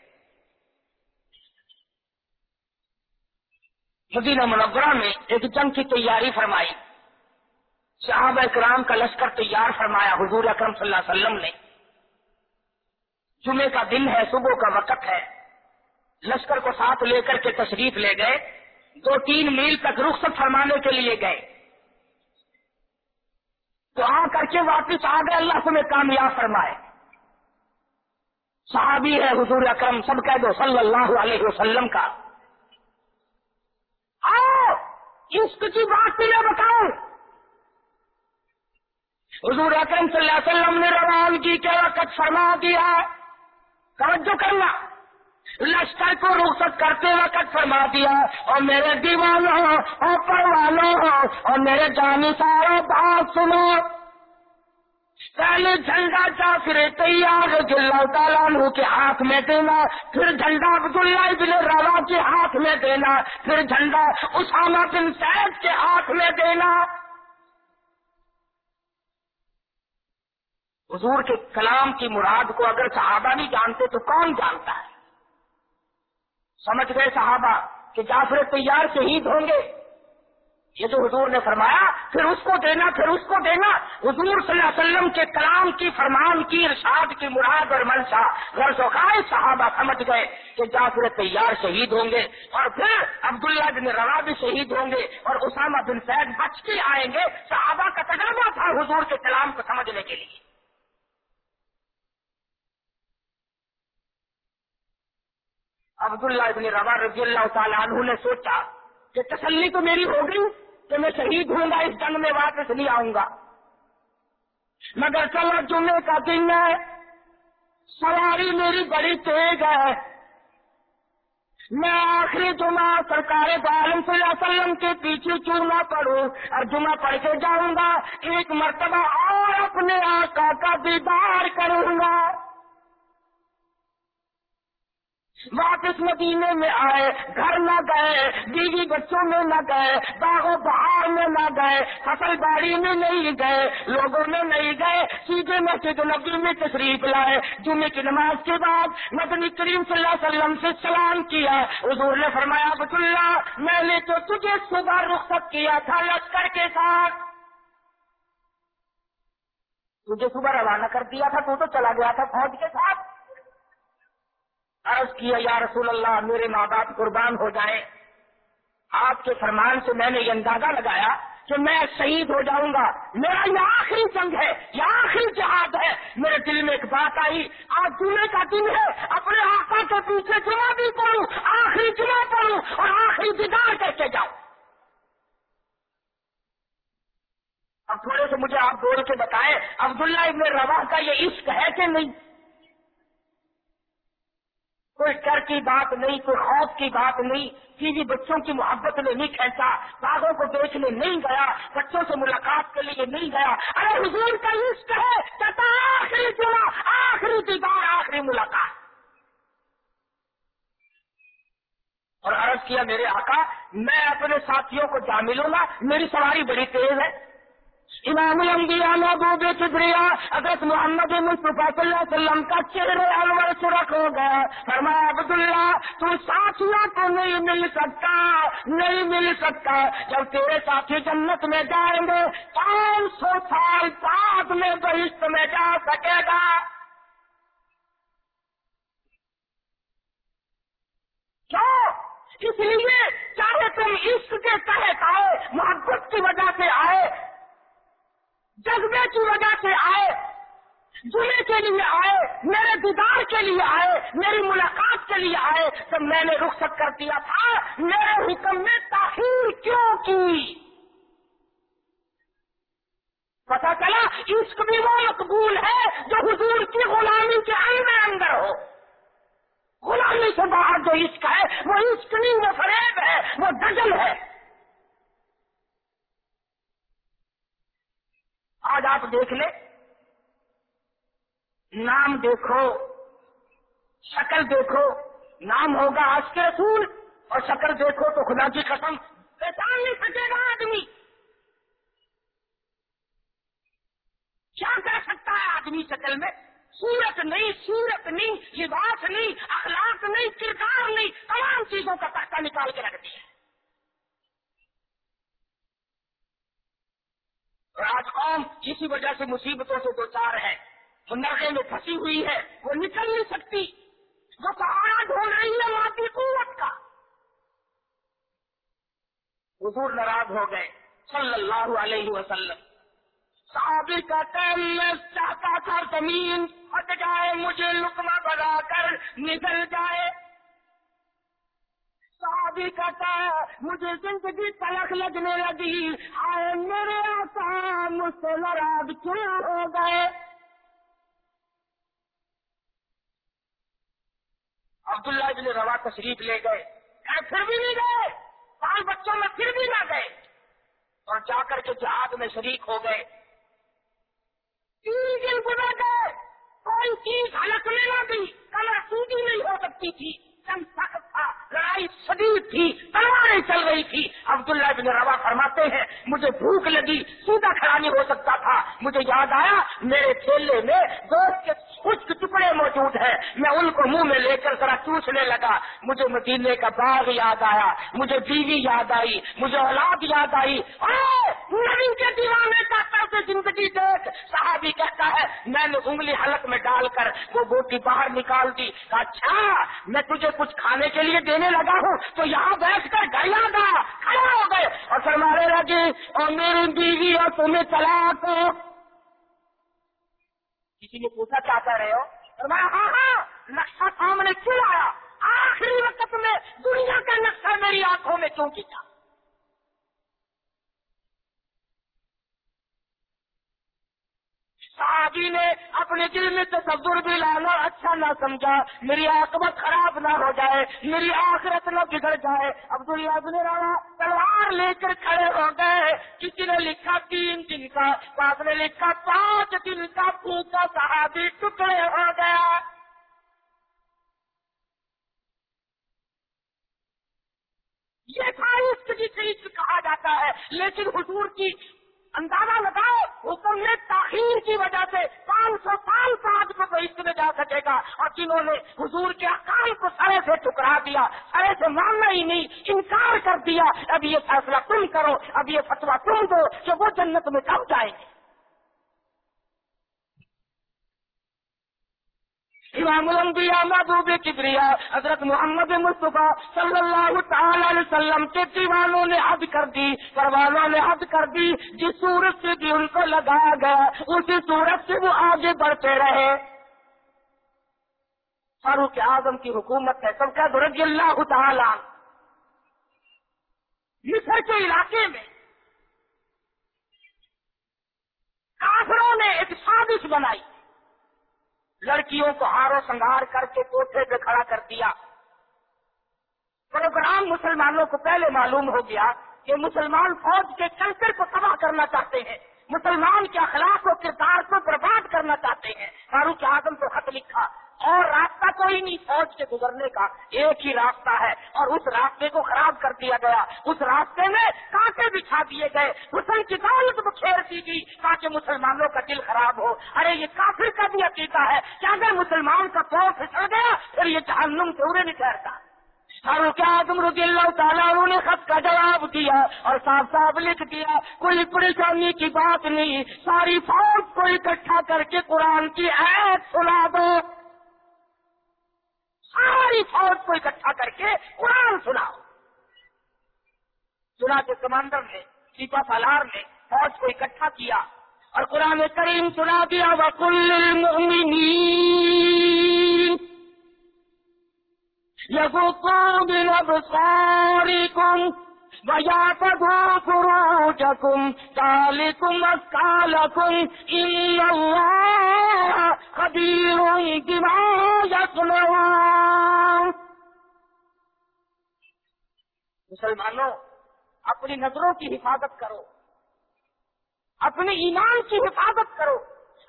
[SPEAKER 1] مدینہ منورہ میں ایک جنگ کی تیاری فرمائی۔ صحابہ کرام کا لشکر تیار فرمایا، حضور اکرم صلی اللہ علیہ وسلم نے جمعے کا دن ہے، صبح کا وقت ہے۔ لشکر کو ساتھ لے کر کے تشریف لے گئے، دو تین میل تک رخصت فرمانے کے لیے گئے۔ تو آ کر کے واپس آ گئے، اللہ سے کامیاب فرمائے۔ صحابی ہے حضور اکرم، سب کہہ دو، صلی اللہ علیہ وسلم کا۔ آؤ عشق کی بات میں بتاؤ حضور اکرم صلی اللہ علیہ وسلم نے روانگی کے وقت فرما دیا؟ توجہ کرنا۔ لشکر کو رخصت کرتے وقت فرما دیا، اور میرے دیوانوں اور پروانوں اور میرے جانی سارا بات سنو۔ پہلے جھنڈا جا تیار اللہ تعالیٰ کے ہاتھ میں دینا۔ پھر جھنڈا عبداللہ بن روا کے ہاتھ میں دینا۔ پھر جھنڈا اسامہ بن سید کے ہاتھ میں دینا۔ حضور کے کلام کی مراد کو اگر صحابہ نہیں جانتے تو کون جانتا ہے؟ سمجھ گئے صحابہ کہ جعفر تیار شہید ہوں گے۔ یہ جو حضور نے فرمایا، پھر اس کو دینا، پھر اس کو دینا۔ حضور صلی اللہ علیہ وسلم کے کلام کی، فرمان کی، ارشاد کی مراد اور منشا۔ غرض وقائے صحابہ سمجھ گئے کہ جعفر تیار شہید ہوں گے۔ اور پھر عبداللہ بن روا بھی شہید ہوں گے۔ اور اسامہ بن سید بچ کے آئیں گے۔ صحابہ کا تجربہ تھا حضور کے کلام کو سمجھنے کے لیے۔ عبداللہ ابن روا رضی اللہ تعالیٰ عنہ نے سوچا کہ تسلی تو میری ہو گئی کہ میں شہید ہوں گا، اس جنگ میں واپس نہیں آؤں گا۔ مگر چلو جمعے کا دن ہے، سواری میری بڑی تیز ہے۔ میں آخری جمعہ سرکار عالم صلی اللہ علیہ وسلم کے پیچھے کیوں نہ پڑھوں اور جمعہ پڑھ کے جاؤں گا، ایک مرتبہ اور اپنے آقا کا دیدار کروں گا۔ واپس مدینے میں آئے، گھر نہ گئے، بیوی بچوں میں نہ گئے باغوں بہار میں نہ گئے، فصل باڑی میں نہیں گئے، لوگوں میں نہیں گئے، سیدھے مسجد نبی میں تشریف لائے جمعے کی نماز کے بعد نبی کریم صلی اللہ علیہ وسلم سے سلام کیا۔ حضور نے فرمایا بت اللہ میں نے تو تجھے صبح رخصت کیا تھا لشکر کے ساتھ۔ تجھے صبح روانہ کر دیا تھا، تو تو چلا گیا تھا فوج کے ساتھ۔ عرض کیا، یا رسول اللہ، میرے ماں باپ قربان ہو جائیں. آپ کے فرمان سے میں نے یہ اندازہ لگایا کہ میں شہید ہو جاؤں گا۔ میرا یہ آخری جنگ ہے، یہ آخری جہاد ہے۔ میرے دل میں ایک بات آئی، آج جمعے کا دن ہے، اپنے آقا کے پیچھے جمعہ بھی پڑھوں، آخری جمعہ پڑھوں اور آخری دیدار کر کے جاؤں۔ اب تھوڑے سے مجھے آپ بول کے بتائیں، عبداللہ ابن روا کا یہ عشق ہے کہ نہیں؟ کوئی ڈر کی بات نہیں، کوئی خوف کی بات نہیں بیوی بچوں کی محبت میں نہیں کھینچا، باغوں کو دیکھنے نہیں گیا، بچوں سے ملاقات کے لیے نہیں گیا۔ ارے حضور کا عشق ہے آخری چنا آخری دیدار آخری ملاقات۔ اور عرض کیا میرے آقا، میں اپنے ساتھیوں کو جا ملوں گا، میری سواری بڑی تیز ہے۔ امام الانبیاء محبوب کبریا، حضرت محمد مصطفیٰ صلی اللہ علیہ وسلم کا چہرے انور سرخ ہو گیا۔ فرمایا، عبداللہ، تو ساتھیوں کو نہیں مل سکتا، نہیں مل سکتا۔ جب تیرے ساتھی جنت میں جائیں گے پانچ سو سال بعد میں بہشت میں جا سکے گا؟ کیوں؟ اس لیے چاہے تم عشق کے تحت آئے، محبت کی وجہ سے آئے جذبے کی وجہ سے آئے جمعے کے لیے آئے، میرے دیدار کے لیے آئے، میری ملاقات کے لیے آئے تو میں نے رخصت کر دیا تھا، میرے حکم میں تاخیر کیوں کی؟ پتا چلا، عشق بھی وہ مقبول ہے جو حضور کی غلامی کے اندر اندر ہو۔ غلامی سے باہر جو عشق ہے، وہ عشق نہیں، وہ فریب ہے، وہ دجل ہے۔ آج آپ دیکھ لیں۔ نام دیکھو، شکل دیکھو، نام ہوگا آج کے رسول اور شکل دیکھو تو خدا کی قسم پہچان نہیں سکے گا آدمی۔ کیا کر سکتا ہے آدمی شکل میں؟ سورت نہیں سورت نہیں، لباس نہیں، اخلاق نہیں، کردار نہیں، تمام چیزوں کا پتا نکال کے رکھ دیا۔ اور آج قوم کسی وجہ سے مصیبتوں سے دو چار ہے، وہ نرقے میں پھنسی ہوئی ہے، وہ نکل نہیں سکتی۔ وہ سہارا ڈھونڈ رہی ہے ماتی قوت کا۔ حضور ناراض ہو گئے، صلی اللہ علیہ وسلم۔ صحابی کا ٹائم میں چاہتا تھا زمین، ہٹ جائے مجھے لکما بنا کر، نکل جائے۔ صحابی کہتا ہے، مجھے زندگی تلخ لگنے لگی۔ آئے میرے آسا مجھ سے ناراض کیوں ہو گئے؟ عبداللہ ابن روا تشریف لے گئے۔ پھر بھی نہیں گئے؟ پانچ بچوں میں پھر بھی نہ گئے۔ اور جا کر کے جہاد میں شریک ہو گئے۔ تین دن گزر گئے۔ کوئی چیز حلق میں نہ دی کمر سوٹی نہیں ہو سکتی تھی۔ سخت تھا لڑائی شدید تھی، تلواریں چل رہی تھی۔ عبداللہ بن روا فرماتے ہیں، مجھے بھوک لگی سیدھا کھڑا نہیں ہو سکتا تھا۔ مجھے یاد آیا، میرے چیلے میں دوست کے خشک ٹکڑے موجود ہیں؟ میں ان کو منہ میں لے کر ذرا چوسنے لگا، مجھے مدینے کا باغ یاد آیا، مجھے بیوی یاد آئی، مجھے اولاد یاد آئی۔ نبی کے دیوانے کا سے زندگی دیکھ، صحابی کہتا ہے، میں نے انگلی حلق میں ڈال کر وہ بوٹی باہر نکال دی۔ اچھا میں تجھے کچھ کھانے کے لیے دینے لگا ہوں، تو یہاں بیٹھ کر گھر یاد آیا کھڑا ہو گئے۔ اور پھر مارے لگے جی، اور میری بیوی اور تمہیں چلا تو کسی نے پوچھا چاہتا رہے ہو؟ فرمایا ہاں ہاں نقشہ سامنے کیوں آیا؟ آخری وقت میں دنیا کا نقشہ میری آنکھوں میں کیوں کیا صحابی نے اپنے دل میں تصور بھی لانا اچھا نہ سمجھا، میری آکمت خراب نہ ہو جائے، میری آخرت نہ بگڑ جائے۔ عبداللہ بن روا تلوار لے کر کھڑے ہو گئے۔ کسی نے لکھا تین دن کا، بعد نے لکھا پانچ دن کا، پوچھا صحابی ٹکڑے ہو گیا۔ یہ تاریخ کی کہا جاتا ہے، لیکن حضور کی اندازہ لگاؤ حکم میں تاخیر کی وجہ سے پانچ سو سال بعد کو بہت میں جا سکے گا۔ اور جنہوں نے حضور کے اکال کو سرے سے ٹکرا دیا، سرے سے ماننا ہی نہیں، انکار کر دیا، اب یہ فیصلہ تم کرو، اب یہ فتوا تم دو کہ وہ جنت میں کب جائیں گے؟ امام الانبیاء محبوب کبریا، حضرت محمد مصطفیٰ صلی اللہ تعالی علیہ وسلم کے دیوانوں نے حد کر دی پروانوں نے حد کر دی، جس صورت سے بھی ان کو لگایا گیا، اسی صورت سے وہ آگے بڑھتے رہے۔ فاروق اعظم کی حکومت ہے، سب کا رضی اللہ تعالی۔ مصر کے علاقے میں کافروں نے ایک سازش بنائی۔ لڑکیوں کو ہارو سنگار کر کے کوٹھے پہ کھڑا کر دیا۔ پروگرام مسلمانوں کو پہلے معلوم ہو گیا کہ مسلمان فوج کے کلچر کو تباہ کرنا چاہتے ہیں۔ مسلمان کے اخلاق و کردار کو برباد کرنا چاہتے ہیں۔ فاروق اعظم کو خط لکھا۔ اور راستہ کوئی نہیں، فوج کے گزرنے کا ایک ہی راستہ ہے۔ اور اس راستے کو خراب کر دیا گیا۔ اس راستے میں کانٹے بچھا دیے گئے۔ حسن کی دولت کھیر دی گئی تاکہ مسلمانوں کا دل خراب ہو۔ ارے، یہ کافر کا بھی عقیدہ ہے۔ کہ اگر مسلمان کا پور پھسل گیا، پھر یہ جہنم سے نہیں ٹھہرتا۔ رضی اللہ تعالیٰ انہوں نے خط کا جواب دیا اور صاف صاف لکھ دیا، کوئی پریشانی کی بات نہیں۔ ساری فوج کو اکٹھا کر کے قرآن کی عید سنا دو۔ ساری فوج کو اکٹھا کر کے قرآن سناؤ۔ سنا کے کمانڈر نے سیپا سالار نے فوج کو اکٹھا کیا اور قرآن کریم سنا دیا وکل يغضوا من أبصاركم ويعتدوا فروجكم ذلكم أزكى لكم إن الله خبير بما يصنعون. مسلمانوں، اپنی نظروں کی حفاظت کرو۔ اپنے ایمان کی حفاظت کرو۔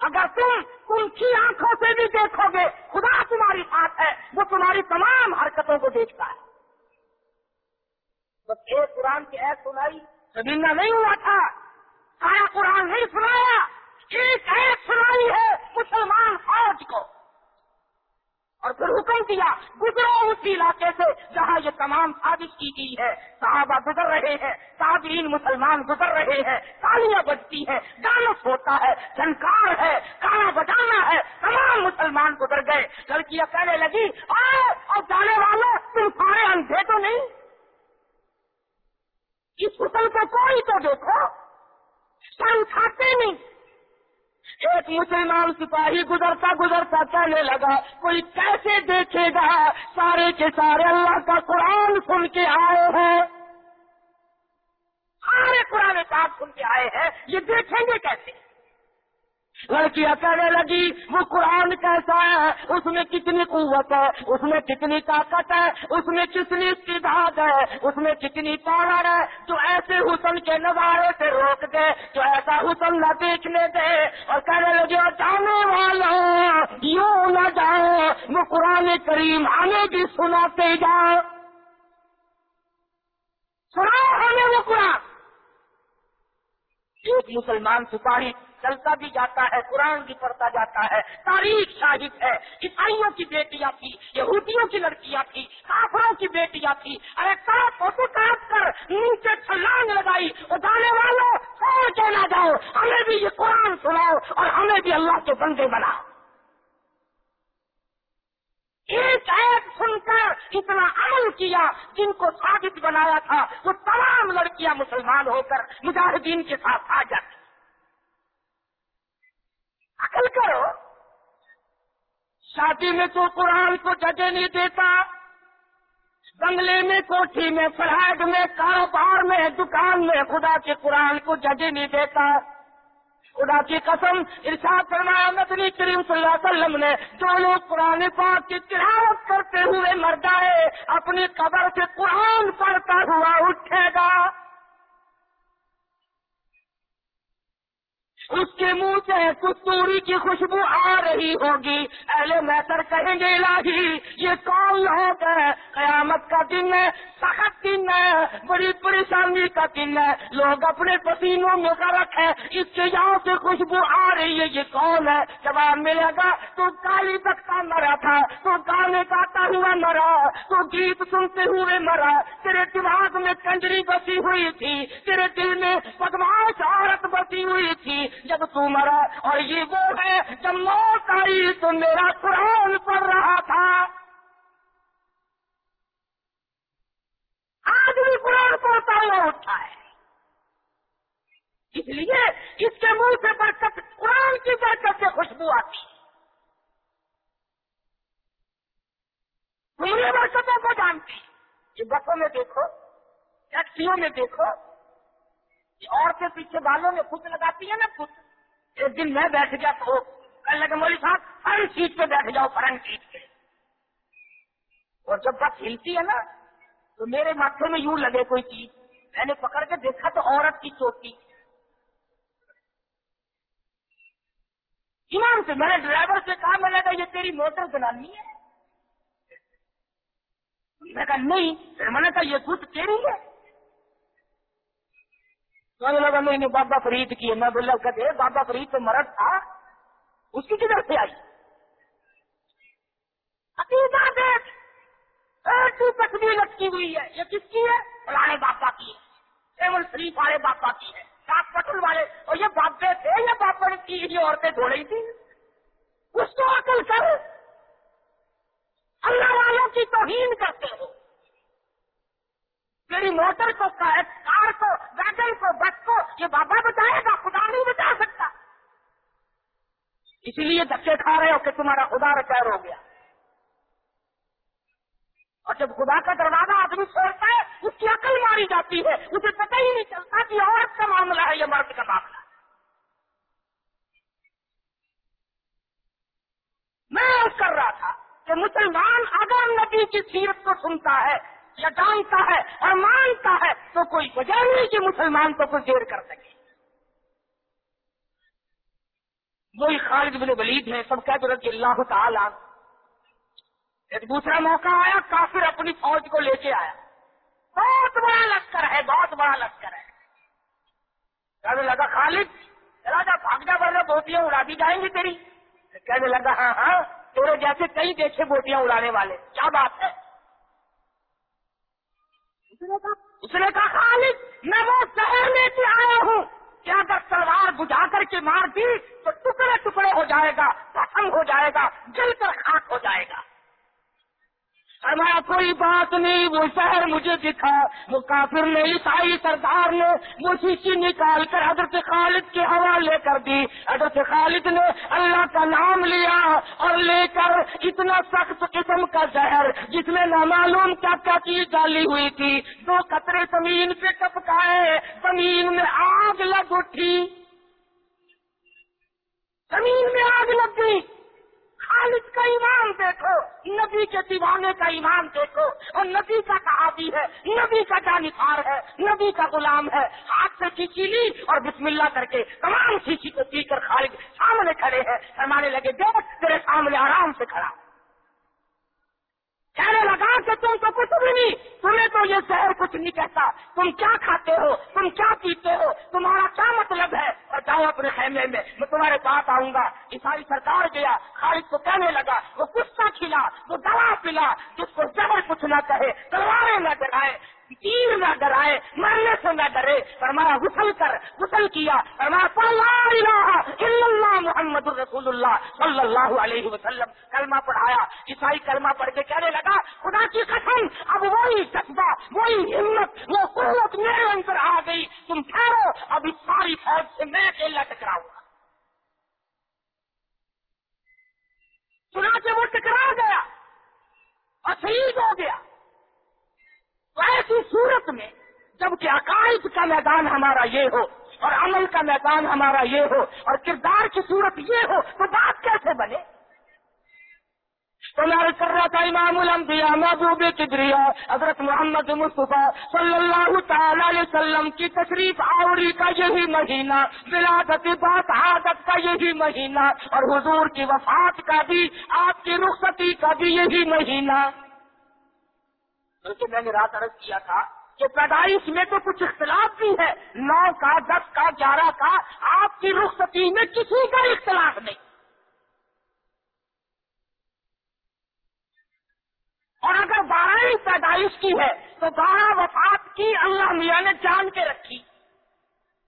[SPEAKER 1] اگر تم ان کی آنکھوں سے بھی دیکھو گے، خدا تمہاری ساتھ ہے، وہ تمہاری تمام حرکتوں کو دیکھتا ہے۔ بس ایک قرآن کی ایس سنائی زمینہ نہیں ہوا تھا۔ سارا قرآن نہیں سنایا، ایک ایس سنائی ہے۔ مسلمان فوج کو۔ اور پھر حکم دیا گزرو اسی علاقے سے جہاں یہ تمام سازش کی گئی ہے۔ صحابہ گزر رہے ہیں، تابعین مسلمان گزر رہے ہیں، تالیاں بجتی ہیں ڈانس ہوتا ہے جنکار ہے، کانا بجانا ہے، تمام مسلمان گزر گئے۔ لڑکیاں کہنے لگی اور جانے والوں، تم سارے اندھے تو نہیں؟ اس حسن کو کوئی تو دیکھو۔ سن کھاتے نہیں ایک مسلمان سپاہی گزرتا گزرتا کہنے لگا، کوئی کیسے دیکھے گا؟ سارے کے سارے اللہ کا قرآن سن کے آئے ہیں۔ سارے قرآن پاک سن کے آئے ہیں۔ یہ دیکھیں گے کیسے؟ لڑکیاں کہنے لگی، وہ قرآن کیسا ہے؟ اس میں کتنی قوت ہے؟ اس میں کتنی طاقت ہے؟ اس میں کتنی استداد ہے؟ اس میں کتنی پاور ہے؟ جو ایسے حسن کے نظارے سے روک دے جو ایسا حسن نہ دیکھنے دے۔ اور کہنے لگے جانے والا، یوں نہ جاؤ، وہ قرآن کریم ہمیں بھی سناتے جاؤ۔ سناؤ ہمیں وہ قرآن۔ ایک مسلمان سپاہی چلتا بھی جاتا ہے، قرآن بھی پڑھتا جاتا ہے، تاریخ شاہد ہے، عیسائیوں کی بیٹیاں تھی یہودیوں کی لڑکیاں تھی کافروں کی بیٹیاں تھی ارے فوٹو کاٹ کر نیچے چھلانگ لگائی جانے والوں چھوڑ نہ جاؤ، ہمیں بھی یہ قرآن سناؤ اور ہمیں بھی اللہ کے بندے بناؤ۔ ایک ایک سن کر اتنا عمل کیا جن کو ثابت بنایا تھا، وہ تمام لڑکیاں مسلمان ہو کر مجاہدین کے ساتھ آ جاتی۔ عقل کرو۔ شادی میں تو قرآن کو جگہ نہیں دیتا۔ بنگلے میں، کوٹھی میں فلائٹ میں، کاروبار میں، دکان میں خدا کے قرآن کو جگہ نہیں دیتا۔ خدا کی قسم، ارشاد فرمایا مدنی کریم صلی اللہ علیہ وسلم نے، جو لوگ قرآن پاک کی تلاوت کرتے ہوئے مر جائے، اپنی قبر سے قرآن پڑھتا ہوا اٹھے گا۔ اس کے منہ سے کستوری کی خوشبو آ رہی ہوگی۔ اہل محتر کہیں گے، الہی، یہ کون لوگ ہے قیامت کا دن ہے، سخت دن ہے، بڑی پریشانی کا دن ہے۔ لوگ اپنے پسینوں میں غرق ہے اس کے یہاں سے خوشبو آ رہی ہے، یہ کون ہے؟ جواب ملے گا، تو کالی تختہ مرا تھا، تو گانے گاتا ہوا مرا، تو گیت سنتے ہوئے مرا۔ تیرے دماغ میں کنجری بسی ہوئی تھی، تیرے دل میں بدماش عورت بسی ہوئی تھی جب تو مرا اور یہ وہ ہے جب موت آئی تو میرا قرآن پڑھ رہا تھا۔ آج بھی قرآن پڑھتا ہوا اٹھا ہے۔ اس لیے اس کے منہ سے برکت قرآن کی برکت سے خوشبو آتی پورے برکتوں کو جانتی یہ بسوں میں دیکھو، ٹیکسیوں میں دیکھو عورتیں پیچھے بالوں میں خود لگاتی ہیں نا خود۔ ایک دن میں بیٹھ گیا تو لگے مولی صاحب فرنٹ سیٹ پہ بیٹھ جاؤ فرنٹ سیٹ پہ اور جب بس ہلتی ہے نا، تو میرے ماتھے میں یوں لگے کوئی چیز۔ میں نے پکڑ کے دیکھا تو عورت کی چوٹی۔ ایمان سے میں نے ڈرائیور سے کہا، میں نے کہا، یہ تیری موٹر بنانی ہے۔ میں کہا، نہیں۔ پھر میں نے کہا، یہ خود تیری ہے۔ تو لگا، میں نے بابا فرید کی ہے۔ میں بولا، کہتے بابا فرید تو مرد تھا۔ اس کی کدھر سے آئی۔ عقیدہ دیکھ ایسی تصویر لٹکی ہوئی ہے۔ یہ کس کی ہے؟ فلانے باپا کی ہے۔ سیون شریف والے باپا کی ہے۔ سات پٹل والے۔ اور یہ باپے تھے یا باپا کی یہ عورتیں دھو رہی تھی اس کو عقل کر۔ اللہ والوں کی توہین کرتے ہو۔ میری موٹر کو، کار کو، ویگن کو، بس کو، یہ بابا بتائے گا، خدا نہیں بتا سکتا۔ اسی لیے دھکے کھا رہے ہو کہ تمہارا خدا ریپیئر ہو گیا۔ اور جب خدا کا دروازہ آدمی چھوڑتا ہے، اس کی عقل ماری جاتی ہے۔ اسے پتہ ہی نہیں چلتا کہ عورت کا معاملہ ہے یا مرد کا معاملہ۔ میں کر رہا تھا کہ مسلمان اگر نبی کی سیرت کو سنتا ہے۔ یا جانتا ہے اور مانتا ہے، تو کوئی وجہ نہیں کہ مسلمان کو کچھ دیر کر سکے۔ وہی خالد بن ولید ہے سب کہتے رضی اللہ تعالیٰ ایک دوسرا موقع آیا، کافر اپنی فوج کو لے کے آیا۔ بہت بڑا لشکر ہے، بہت بڑا لشکر ہے۔ کہنے لگا، خالد، چلا جا بھاگ جا بڑے بوٹیاں اڑا دی جائیں گی تیری۔ کہنے لگا ہاں ہاں تیرے جیسے کئی دیکھے بوٹیاں اڑانے والے۔ کیا بات ہے؟ اس نے کہا خالد، میں وہ شہر لے کے آیا ہوں۔ کیا اگر تلوار بجھا کر کے مار دی تو ٹکڑے ٹکڑے ہو جائے گا ختم ہو جائے گا، جل کر خاک ہو جائے گا۔ فرمایا، کوئی بات نہیں، وہ شہر مجھے دکھا، وہ کافر نے عیسائی سردار نے وہ شیشی نکال کر حضرت خالد کے حوالے کر دی۔ حضرت خالد نے اللہ کا نام لیا اور لے کر اتنا سخت قسم کا زہر جس میں نامعلوم کیا کیا چیز ڈالی ہوئی تھی۔ دو قطرے زمین پہ ٹپکائے، زمین میں آگ لگ اٹھی۔ زمین میں آگ لگ گئی۔ خالد کا ایمان دیکھو، نبی کے دیوانے کا ایمان دیکھو، اور نبی کا کہادی ہے، نبی کا جانفار ہے، نبی کا غلام ہے، ہاتھ سے کھینچی لی اور بسم اللہ کر کے تمام کھینچی کو پی کر خالد سامنے کھڑے ہیں، فرمانے لگے، دیکھ تیرے سامنے آرام سے کھڑا کہنے لگا کہ تم تو کچھ بھی نہیں۔ تمہیں تو یہ شہر کچھ نہیں کہتا۔ تم کیا کھاتے ہو؟ تم کیا پیتے ہو؟ تمہارا کیا مطلب ہے؟ اور جاؤ اپنے خیمے میں میں تمہارے پاس آؤں گا۔ عیسائی سرکار گیا۔ خالد کو کہنے لگا، وہ کچھ کھلا، وہ دوا پلا، جس کو جبر کچھ نہ کہے، تلواریں نہ جگائے۔ تیر نہ ڈرائے، مرنے سے نہ ڈرے۔ فرمایا، غسل کر، غسل کیا۔ فرمایا اللہ محمد الرسول اللہ صلی اللہ علیہ وسلم۔ کلمہ پڑھایا، عیسائی کلمہ پڑھ کے کہنے لگا، خدا کی قسم، اب وہی جذبہ، وہی ہمت، وہ قوت میرے اندر آ گئی۔ تم ٹھہرو، اب اس ساری فوج سے میں اکیلا ٹکراؤں گا۔ سنا کے وہ ٹکرا گیا اور شہید ہو گیا۔ تو ایسی صورت میں جبکہ عقائد کا میدان ہمارا یہ ہو اور عمل کا میدان ہمارا یہ ہو اور کردار کی صورت یہ ہو، تو بات کیسے بنے؟ تو میں کر رہا تھا، امام الانبیاء محبوب کبریا، حضرت محمد مصطفیٰ صلی اللہ تعالی علیہ وسلم کی تشریف آوری کا یہی مہینہ، ولادت بات عادت کا یہی مہینہ، اور حضور کی وفات کا بھی، آپ کی رخصتی کا بھی یہی مہینہ۔ جی بلکہ میں نے رات عرض کیا تھا کہ پیدائش میں تو کچھ اختلاف بھی ہے۔ نو کا، دس کا، گیارہ کا، آپ کی رخصتی میں کسی کا اختلاف نہیں۔ اور اگر بارہ پیدائش کی ہے تو بارہ وفات کی اللہ میاں نے جان کے رکھی۔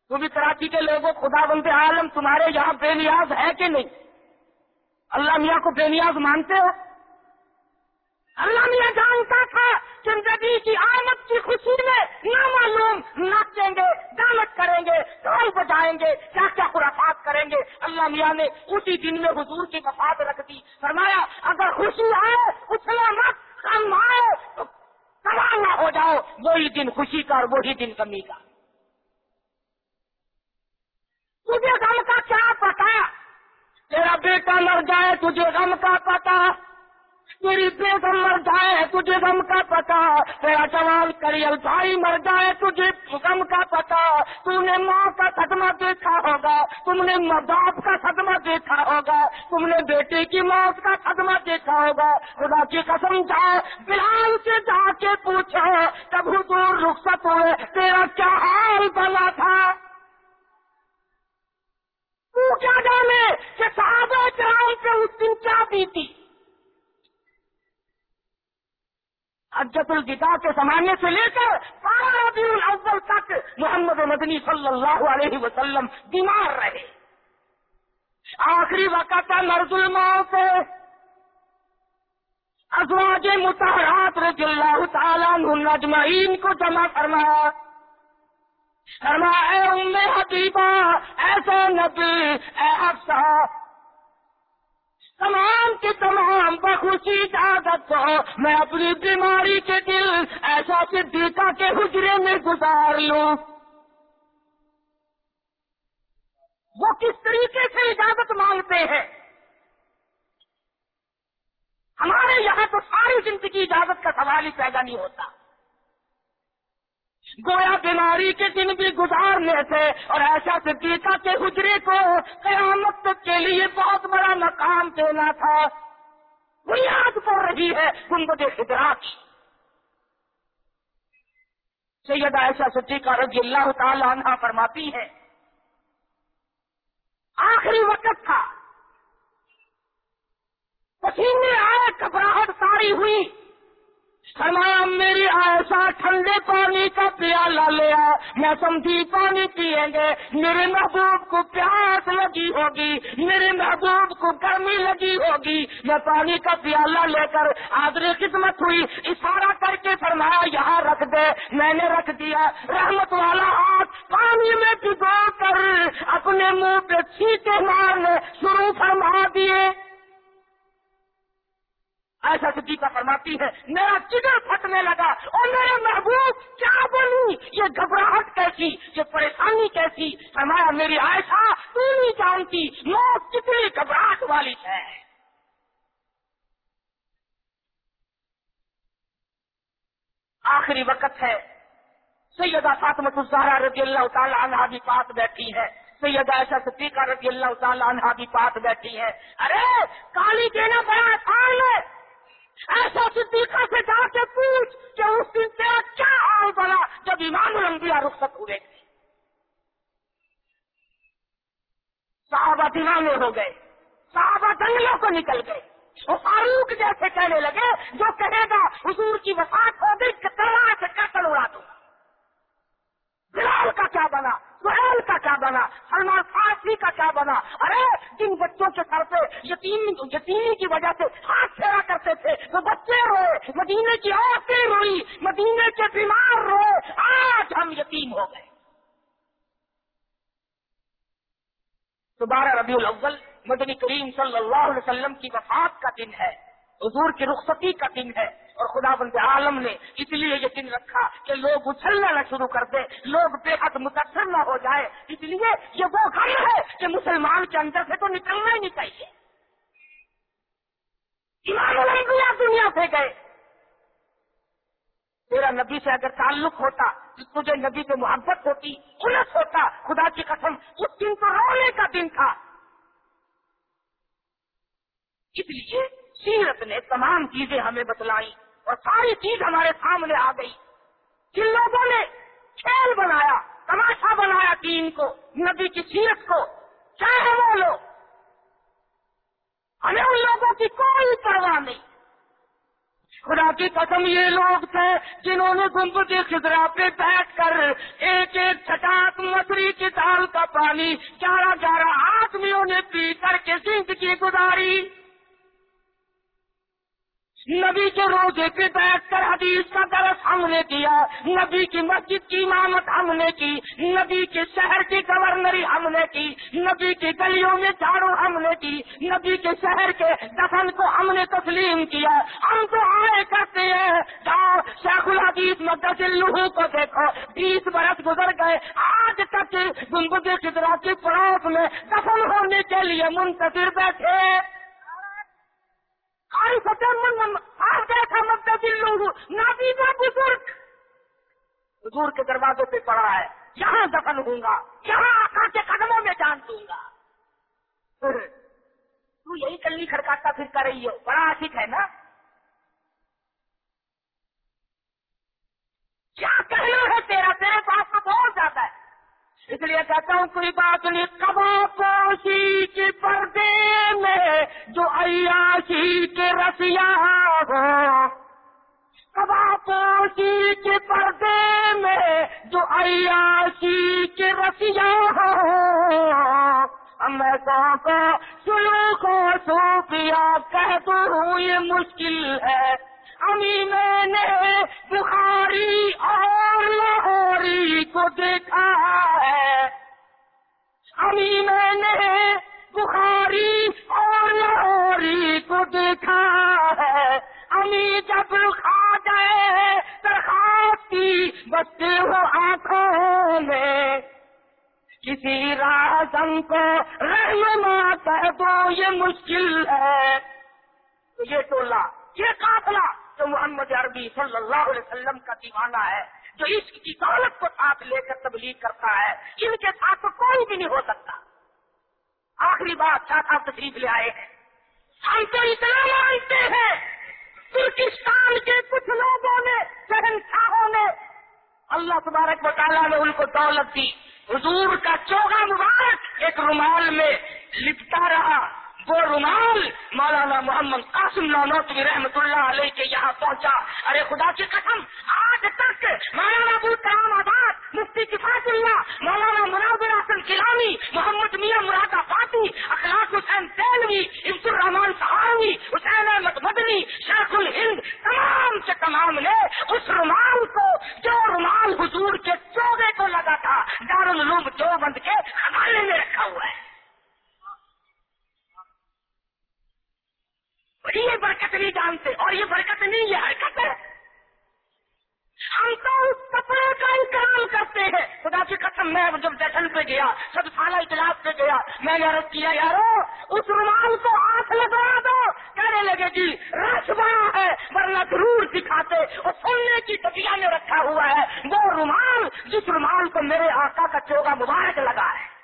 [SPEAKER 1] تو بھی کراچی کے لوگوں، خدا بند عالم، تمہارے یہاں بے نیاز ہے کہ نہیں؟ اللہ میاں کو بے نیاز مانتے ہو؟ اللہ میاں جانتا تھا زندگی کی آمد کی خوشی میں نہ معلوم ناچیں گے دانت کریں گے، ڈھول بجائیں گے، کیا کیا خرافات کریں گے۔ اللہ میاں نے اسی دن میں حضور کی وفات رکھ دی۔ فرمایا، اگر خوشی آئے اچھلا مت کم آئے، تو نہ ہو جاؤ۔ وہی دن خوشی کا اور وہی دن کمی کا۔ تجھے غم کا کیا پتا تیرا بیٹا مر جائے، تجھے غم کا پتا تیری بیگم مر جائے، تجھے غم کا پتا۔ تیرا جوان کریل بھائی مر جائے، تجھے غم کا پتا۔ تم نے ماں کا صدمہ دیکھا ہوگا، تم نے باپ کا صدمہ دیکھا ہوگا، تم نے بیٹے کی موت کا صدمہ دیکھا ہوگا۔ خدا کی قسم جاؤ بلال سے جا کے پوچھو کب حضور رخصت ہوئے، تیرا کیا حال بنا تھا؟ کیا جانے کہ صحابہ کرام پہ اس دن کیا بیتی؟ حجت الگا کے زمانے سے لے کر بارہ ربیع الاول تک محمد مدنی صلی اللہ علیہ وسلم بیمار رہے۔ آخری وقت مرد الموت۔ ازواج متحرات رضی اللہ تعالیٰ نجمعین کو جمع فرمایا۔ فرمایا، اے ام حبیبہ ایسا نبی، اے افسا تمام کے تمام بخوشی اجازت ہو میں اپنی بیماری کے دل ایسا صدیقہ کے حجرے میں گزار لوں۔ وہ کس طریقے سے اجازت مانگتے ہیں؟ ہمارے یہاں تو ساری زندگی اجازت کا سوال ہی پیدا نہیں ہوتا۔ گویا بیماری کے دن بھی گزارنے سے اور ایسا صدیقہ کے حجرے کو قیامت کے لیے بہت بڑا مقام دینا تھا۔ بنیاد پڑ رہی ہے گنبد خدراج سید ایسا صدیقہ رضی اللہ تعالی عنہ فرماتی ہے، آخری وقت تھا۔ پسینے آئے، گھبراہٹ ساری ہوئی۔ فرمایا میری ایسا ٹھنڈے پانی کا پیالہ لیا میں سمجھی پانی پیئیں گے۔ میرے محبوب کو پیاس لگی ہوگی۔ میرے محبوب کو گرمی لگی ہوگی۔ میں پانی کا پیالہ لے کر آدری خدمت ہوئی۔ اشارہ کر کے فرمایا، یہاں رکھ دے۔ میں نے رکھ دیا۔ رحمت والا ہاتھ پانی میں ڈبو کر اپنے منہ پہ چھیٹے مارنے شروع فرما دیے۔ ایسا صدیقہ فرماتی ہے، میرا جگر پھٹنے لگا اور میرے محبوب کیا بنی یہ گھبراہٹ کیسی، یہ پریشانی کیسی؟ فرمایا، میری ایسا تو نہیں جانتی، موت کتنی گھبراہٹ والی ہے۔ آخری وقت ہے۔ سیدہ فاطمت الزہرا رضی اللہ تعالی عنہ بھی پاس بیٹھی ہے۔ سیدہ ایسا صدیقہ رضی اللہ تعالی عنہ بھی پاس بیٹھی ہے۔ ارے، کالی دینا بڑا آسان ہے۔ ایسا صدیقہ سے جا کے پوچھ کہ اس دن تیرا کیا حال بنا جب امام الانبیاء رخصت ہوئے؟ تھے صحابہ دیوانے ہو گئے، صحابہ جنگلوں کو نکل گئے۔ وہ فاروق جیسے کہنے لگے، جو کہے گا، حضور کی وفات ہو گئی تلوار سے قتل اڑا دوں۔ بلال کا کیا بنا؟ سہیل کا کیا بنا؟ سلمان فارسی کا کیا بنا؟ ارے، جن بچوں کے سر پہ یتیم، یتیمی کی وجہ سے ہاتھ پھیرا کرتے تھے، وہ بچے روئے، مدینے کی عورتیں روئی، مدینے کے بیمار روئے، آج ہم یتیم ہو گئے۔ دوبارہ ربیع الاول مدنی کریم صلی اللہ علیہ وسلم کی وفات کا دن ہے، حضور کی رخصتی کا دن ہے۔ اور خدا بند عالم نے اس لیے یہ دن رکھا کہ لوگ اچھلنا نہ شروع کر دے لوگ بے حد متاثر نہ ہو جائے اس لیے یہ وہ گھر ہے کہ مسلمان کے اندر سے تو نکلنا ہی نہیں چاہیے۔ ایمان دنیا سے گئے۔ تیرا نبی سے اگر تعلق ہوتا، تجھے نبی سے محبت ہوتی، انس ہوتا، خدا کی قسم، اس دن تو رونے کا دن تھا۔ اس لیے سیرت نے تمام چیزیں ہمیں بتلائی اور ساری چیز ہمارے سامنے آ گئی۔ جن لوگوں نے کھیل بنایا، تماشا بنایا دین کو، نبی کی سیرت کو، چاہے وہ لوگ ہمیں ان لوگوں کی کوئی پرواہ نہیں۔ خدا کی قسم، یہ لوگ تھے جنہوں نے گنبد خزرا پہ بیٹھ کر ایک ایک چھٹاک مچھلی کی دال کا پانی، گیارہ گیارہ آدمیوں نے پی کر کے زندگی گزاری۔ نبی کے روزے پہ بیٹھ کر حدیث کا درس ہم نے کیا نبی کی مسجد کی امامت ہم نے کی، نبی کے شہر کی گورنری ہم نے کی، نبی کی گلیوں میں جھاڑو ہم نے کی، نبی کے شہر کے دفن کو ہم نے تسلیم کیا۔ ہم تو آئے کرتے ہیں۔ جاؤ شیخ الحدیث مدد الہو کو دیکھو۔ بیس برس گزر گئے۔ آج تک گنبد خدرا کی پڑوس میں دفن ہونے کے لیے منتظر بیٹھے۔ حضور کے دروازے پہ پڑا ہے، یہاں دفن ہوں گا، یہاں آقا کے قدموں میں جان دوں گا۔ تو یہی کلی کھڑکاتا پھر کر رہی ہو، بڑا عاشق ہے نا؟ کیا کہنا ہے تیرا؟ تیرے پاس تو بہت زیادہ ہے۔ اس لیے کہتا ہوں، کوئی بات نہیں کبا پوشی کے پردے میں جو عیاشی کے رسیا ہو کبا پوشی کے پردے میں جو عیاشی کے رسیا ہو میں کو سلو کو سو پیا کہہ دوں یہ مشکل ہے۔ امی میں نے بخاری اور لاہوری کو دیکھا ہے امی میں نے بخاری اور لاہوری کو دیکھا ہے امی جب کھا جائے درخواستی بچے ہو آنکھوں میں کسی رازن کو رہنما کہہ دو یہ مشکل ہے یہ ٹولہ یہ قافلہ جو محمد عربی صلی اللہ علیہ وسلم کا دیوانہ ہے، جو اس کی دولت کو ساتھ لے کر تبلیغ کرتا ہے، ان کے ساتھ تو کوئی بھی نہیں ہو سکتا۔ آخری بات شاہ صاحب تشریف لے آئے ہیں۔ ہم تو اتنا مانتے ہیں۔ ترکستان کے کچھ لوگوں نے، شہنشاہوں نے، اللہ تبارک مطالعہ نے ان کو دولت دی۔ حضور کا چوگا مبارک ایک رومال میں لپٹا رہا۔ وہ رومال مولانا محمد قاسم نانوتوی رحمت اللہ علیہ کے یہاں پہنچا۔ ارے خدا کی قسم، آج تک مولانا ابو کلام آباد مفتی کفاط اللہ، مولانا مناظر حسن کلانی محمد میاں مراد آبادی، اخلاق حسین تیلوی عبد الرحمان سہاروی، حسین احمد مدنی، شیخ الہند، تمام سے تمام نے اس رومال کو، جو رومال حضور کے چوبے کو لگا تھا، دارالعلوم جو بند کے حوالے میں رکھا ہوا ہے۔ یہ برکت نہیں جانتے اور یہ برکت نہیں یہ حرکت ہے۔ ہم تو اس کپڑے کا انتظام کرتے ہیں۔ خدا کی قسم، میں جب جشن پہ گیا، سب سالہ اجلاس پہ گیا، میں نے عرض کیا، یارو، اس رومال کو ہاتھ لگا دو۔ کہنے لگے گی رش بڑا ہے، ورنہ ضرور دکھاتے۔ اور سونے کی ٹکیا میں رکھا ہوا ہے۔ وہ رومال، جس رومال کو میرے آقا کا چوگا مبارک لگا ہے۔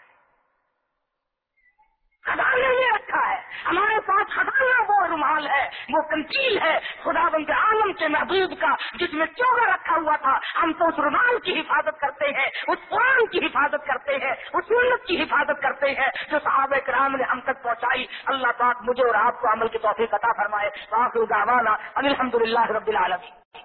[SPEAKER 1] خزانے میں رکھا ہے۔ ہمارے پاس خزانہ وہ رومال ہے۔ وہ کنچیل ہے۔ خدا بند عالم کے محبوب کا جس میں چوگا رکھا ہوا تھا۔ ہم تو اس رومال کی حفاظت کرتے ہیں، اس قرآن کی حفاظت کرتے ہیں، اس سنت کی حفاظت کرتے ہیں۔ جو صحابہ کرام نے ہم تک پہنچائی۔ اللہ پاک مجھے اور آپ کو عمل کی توفیق عطا فرمائے۔ باقی الحمد للہ رب العالمین۔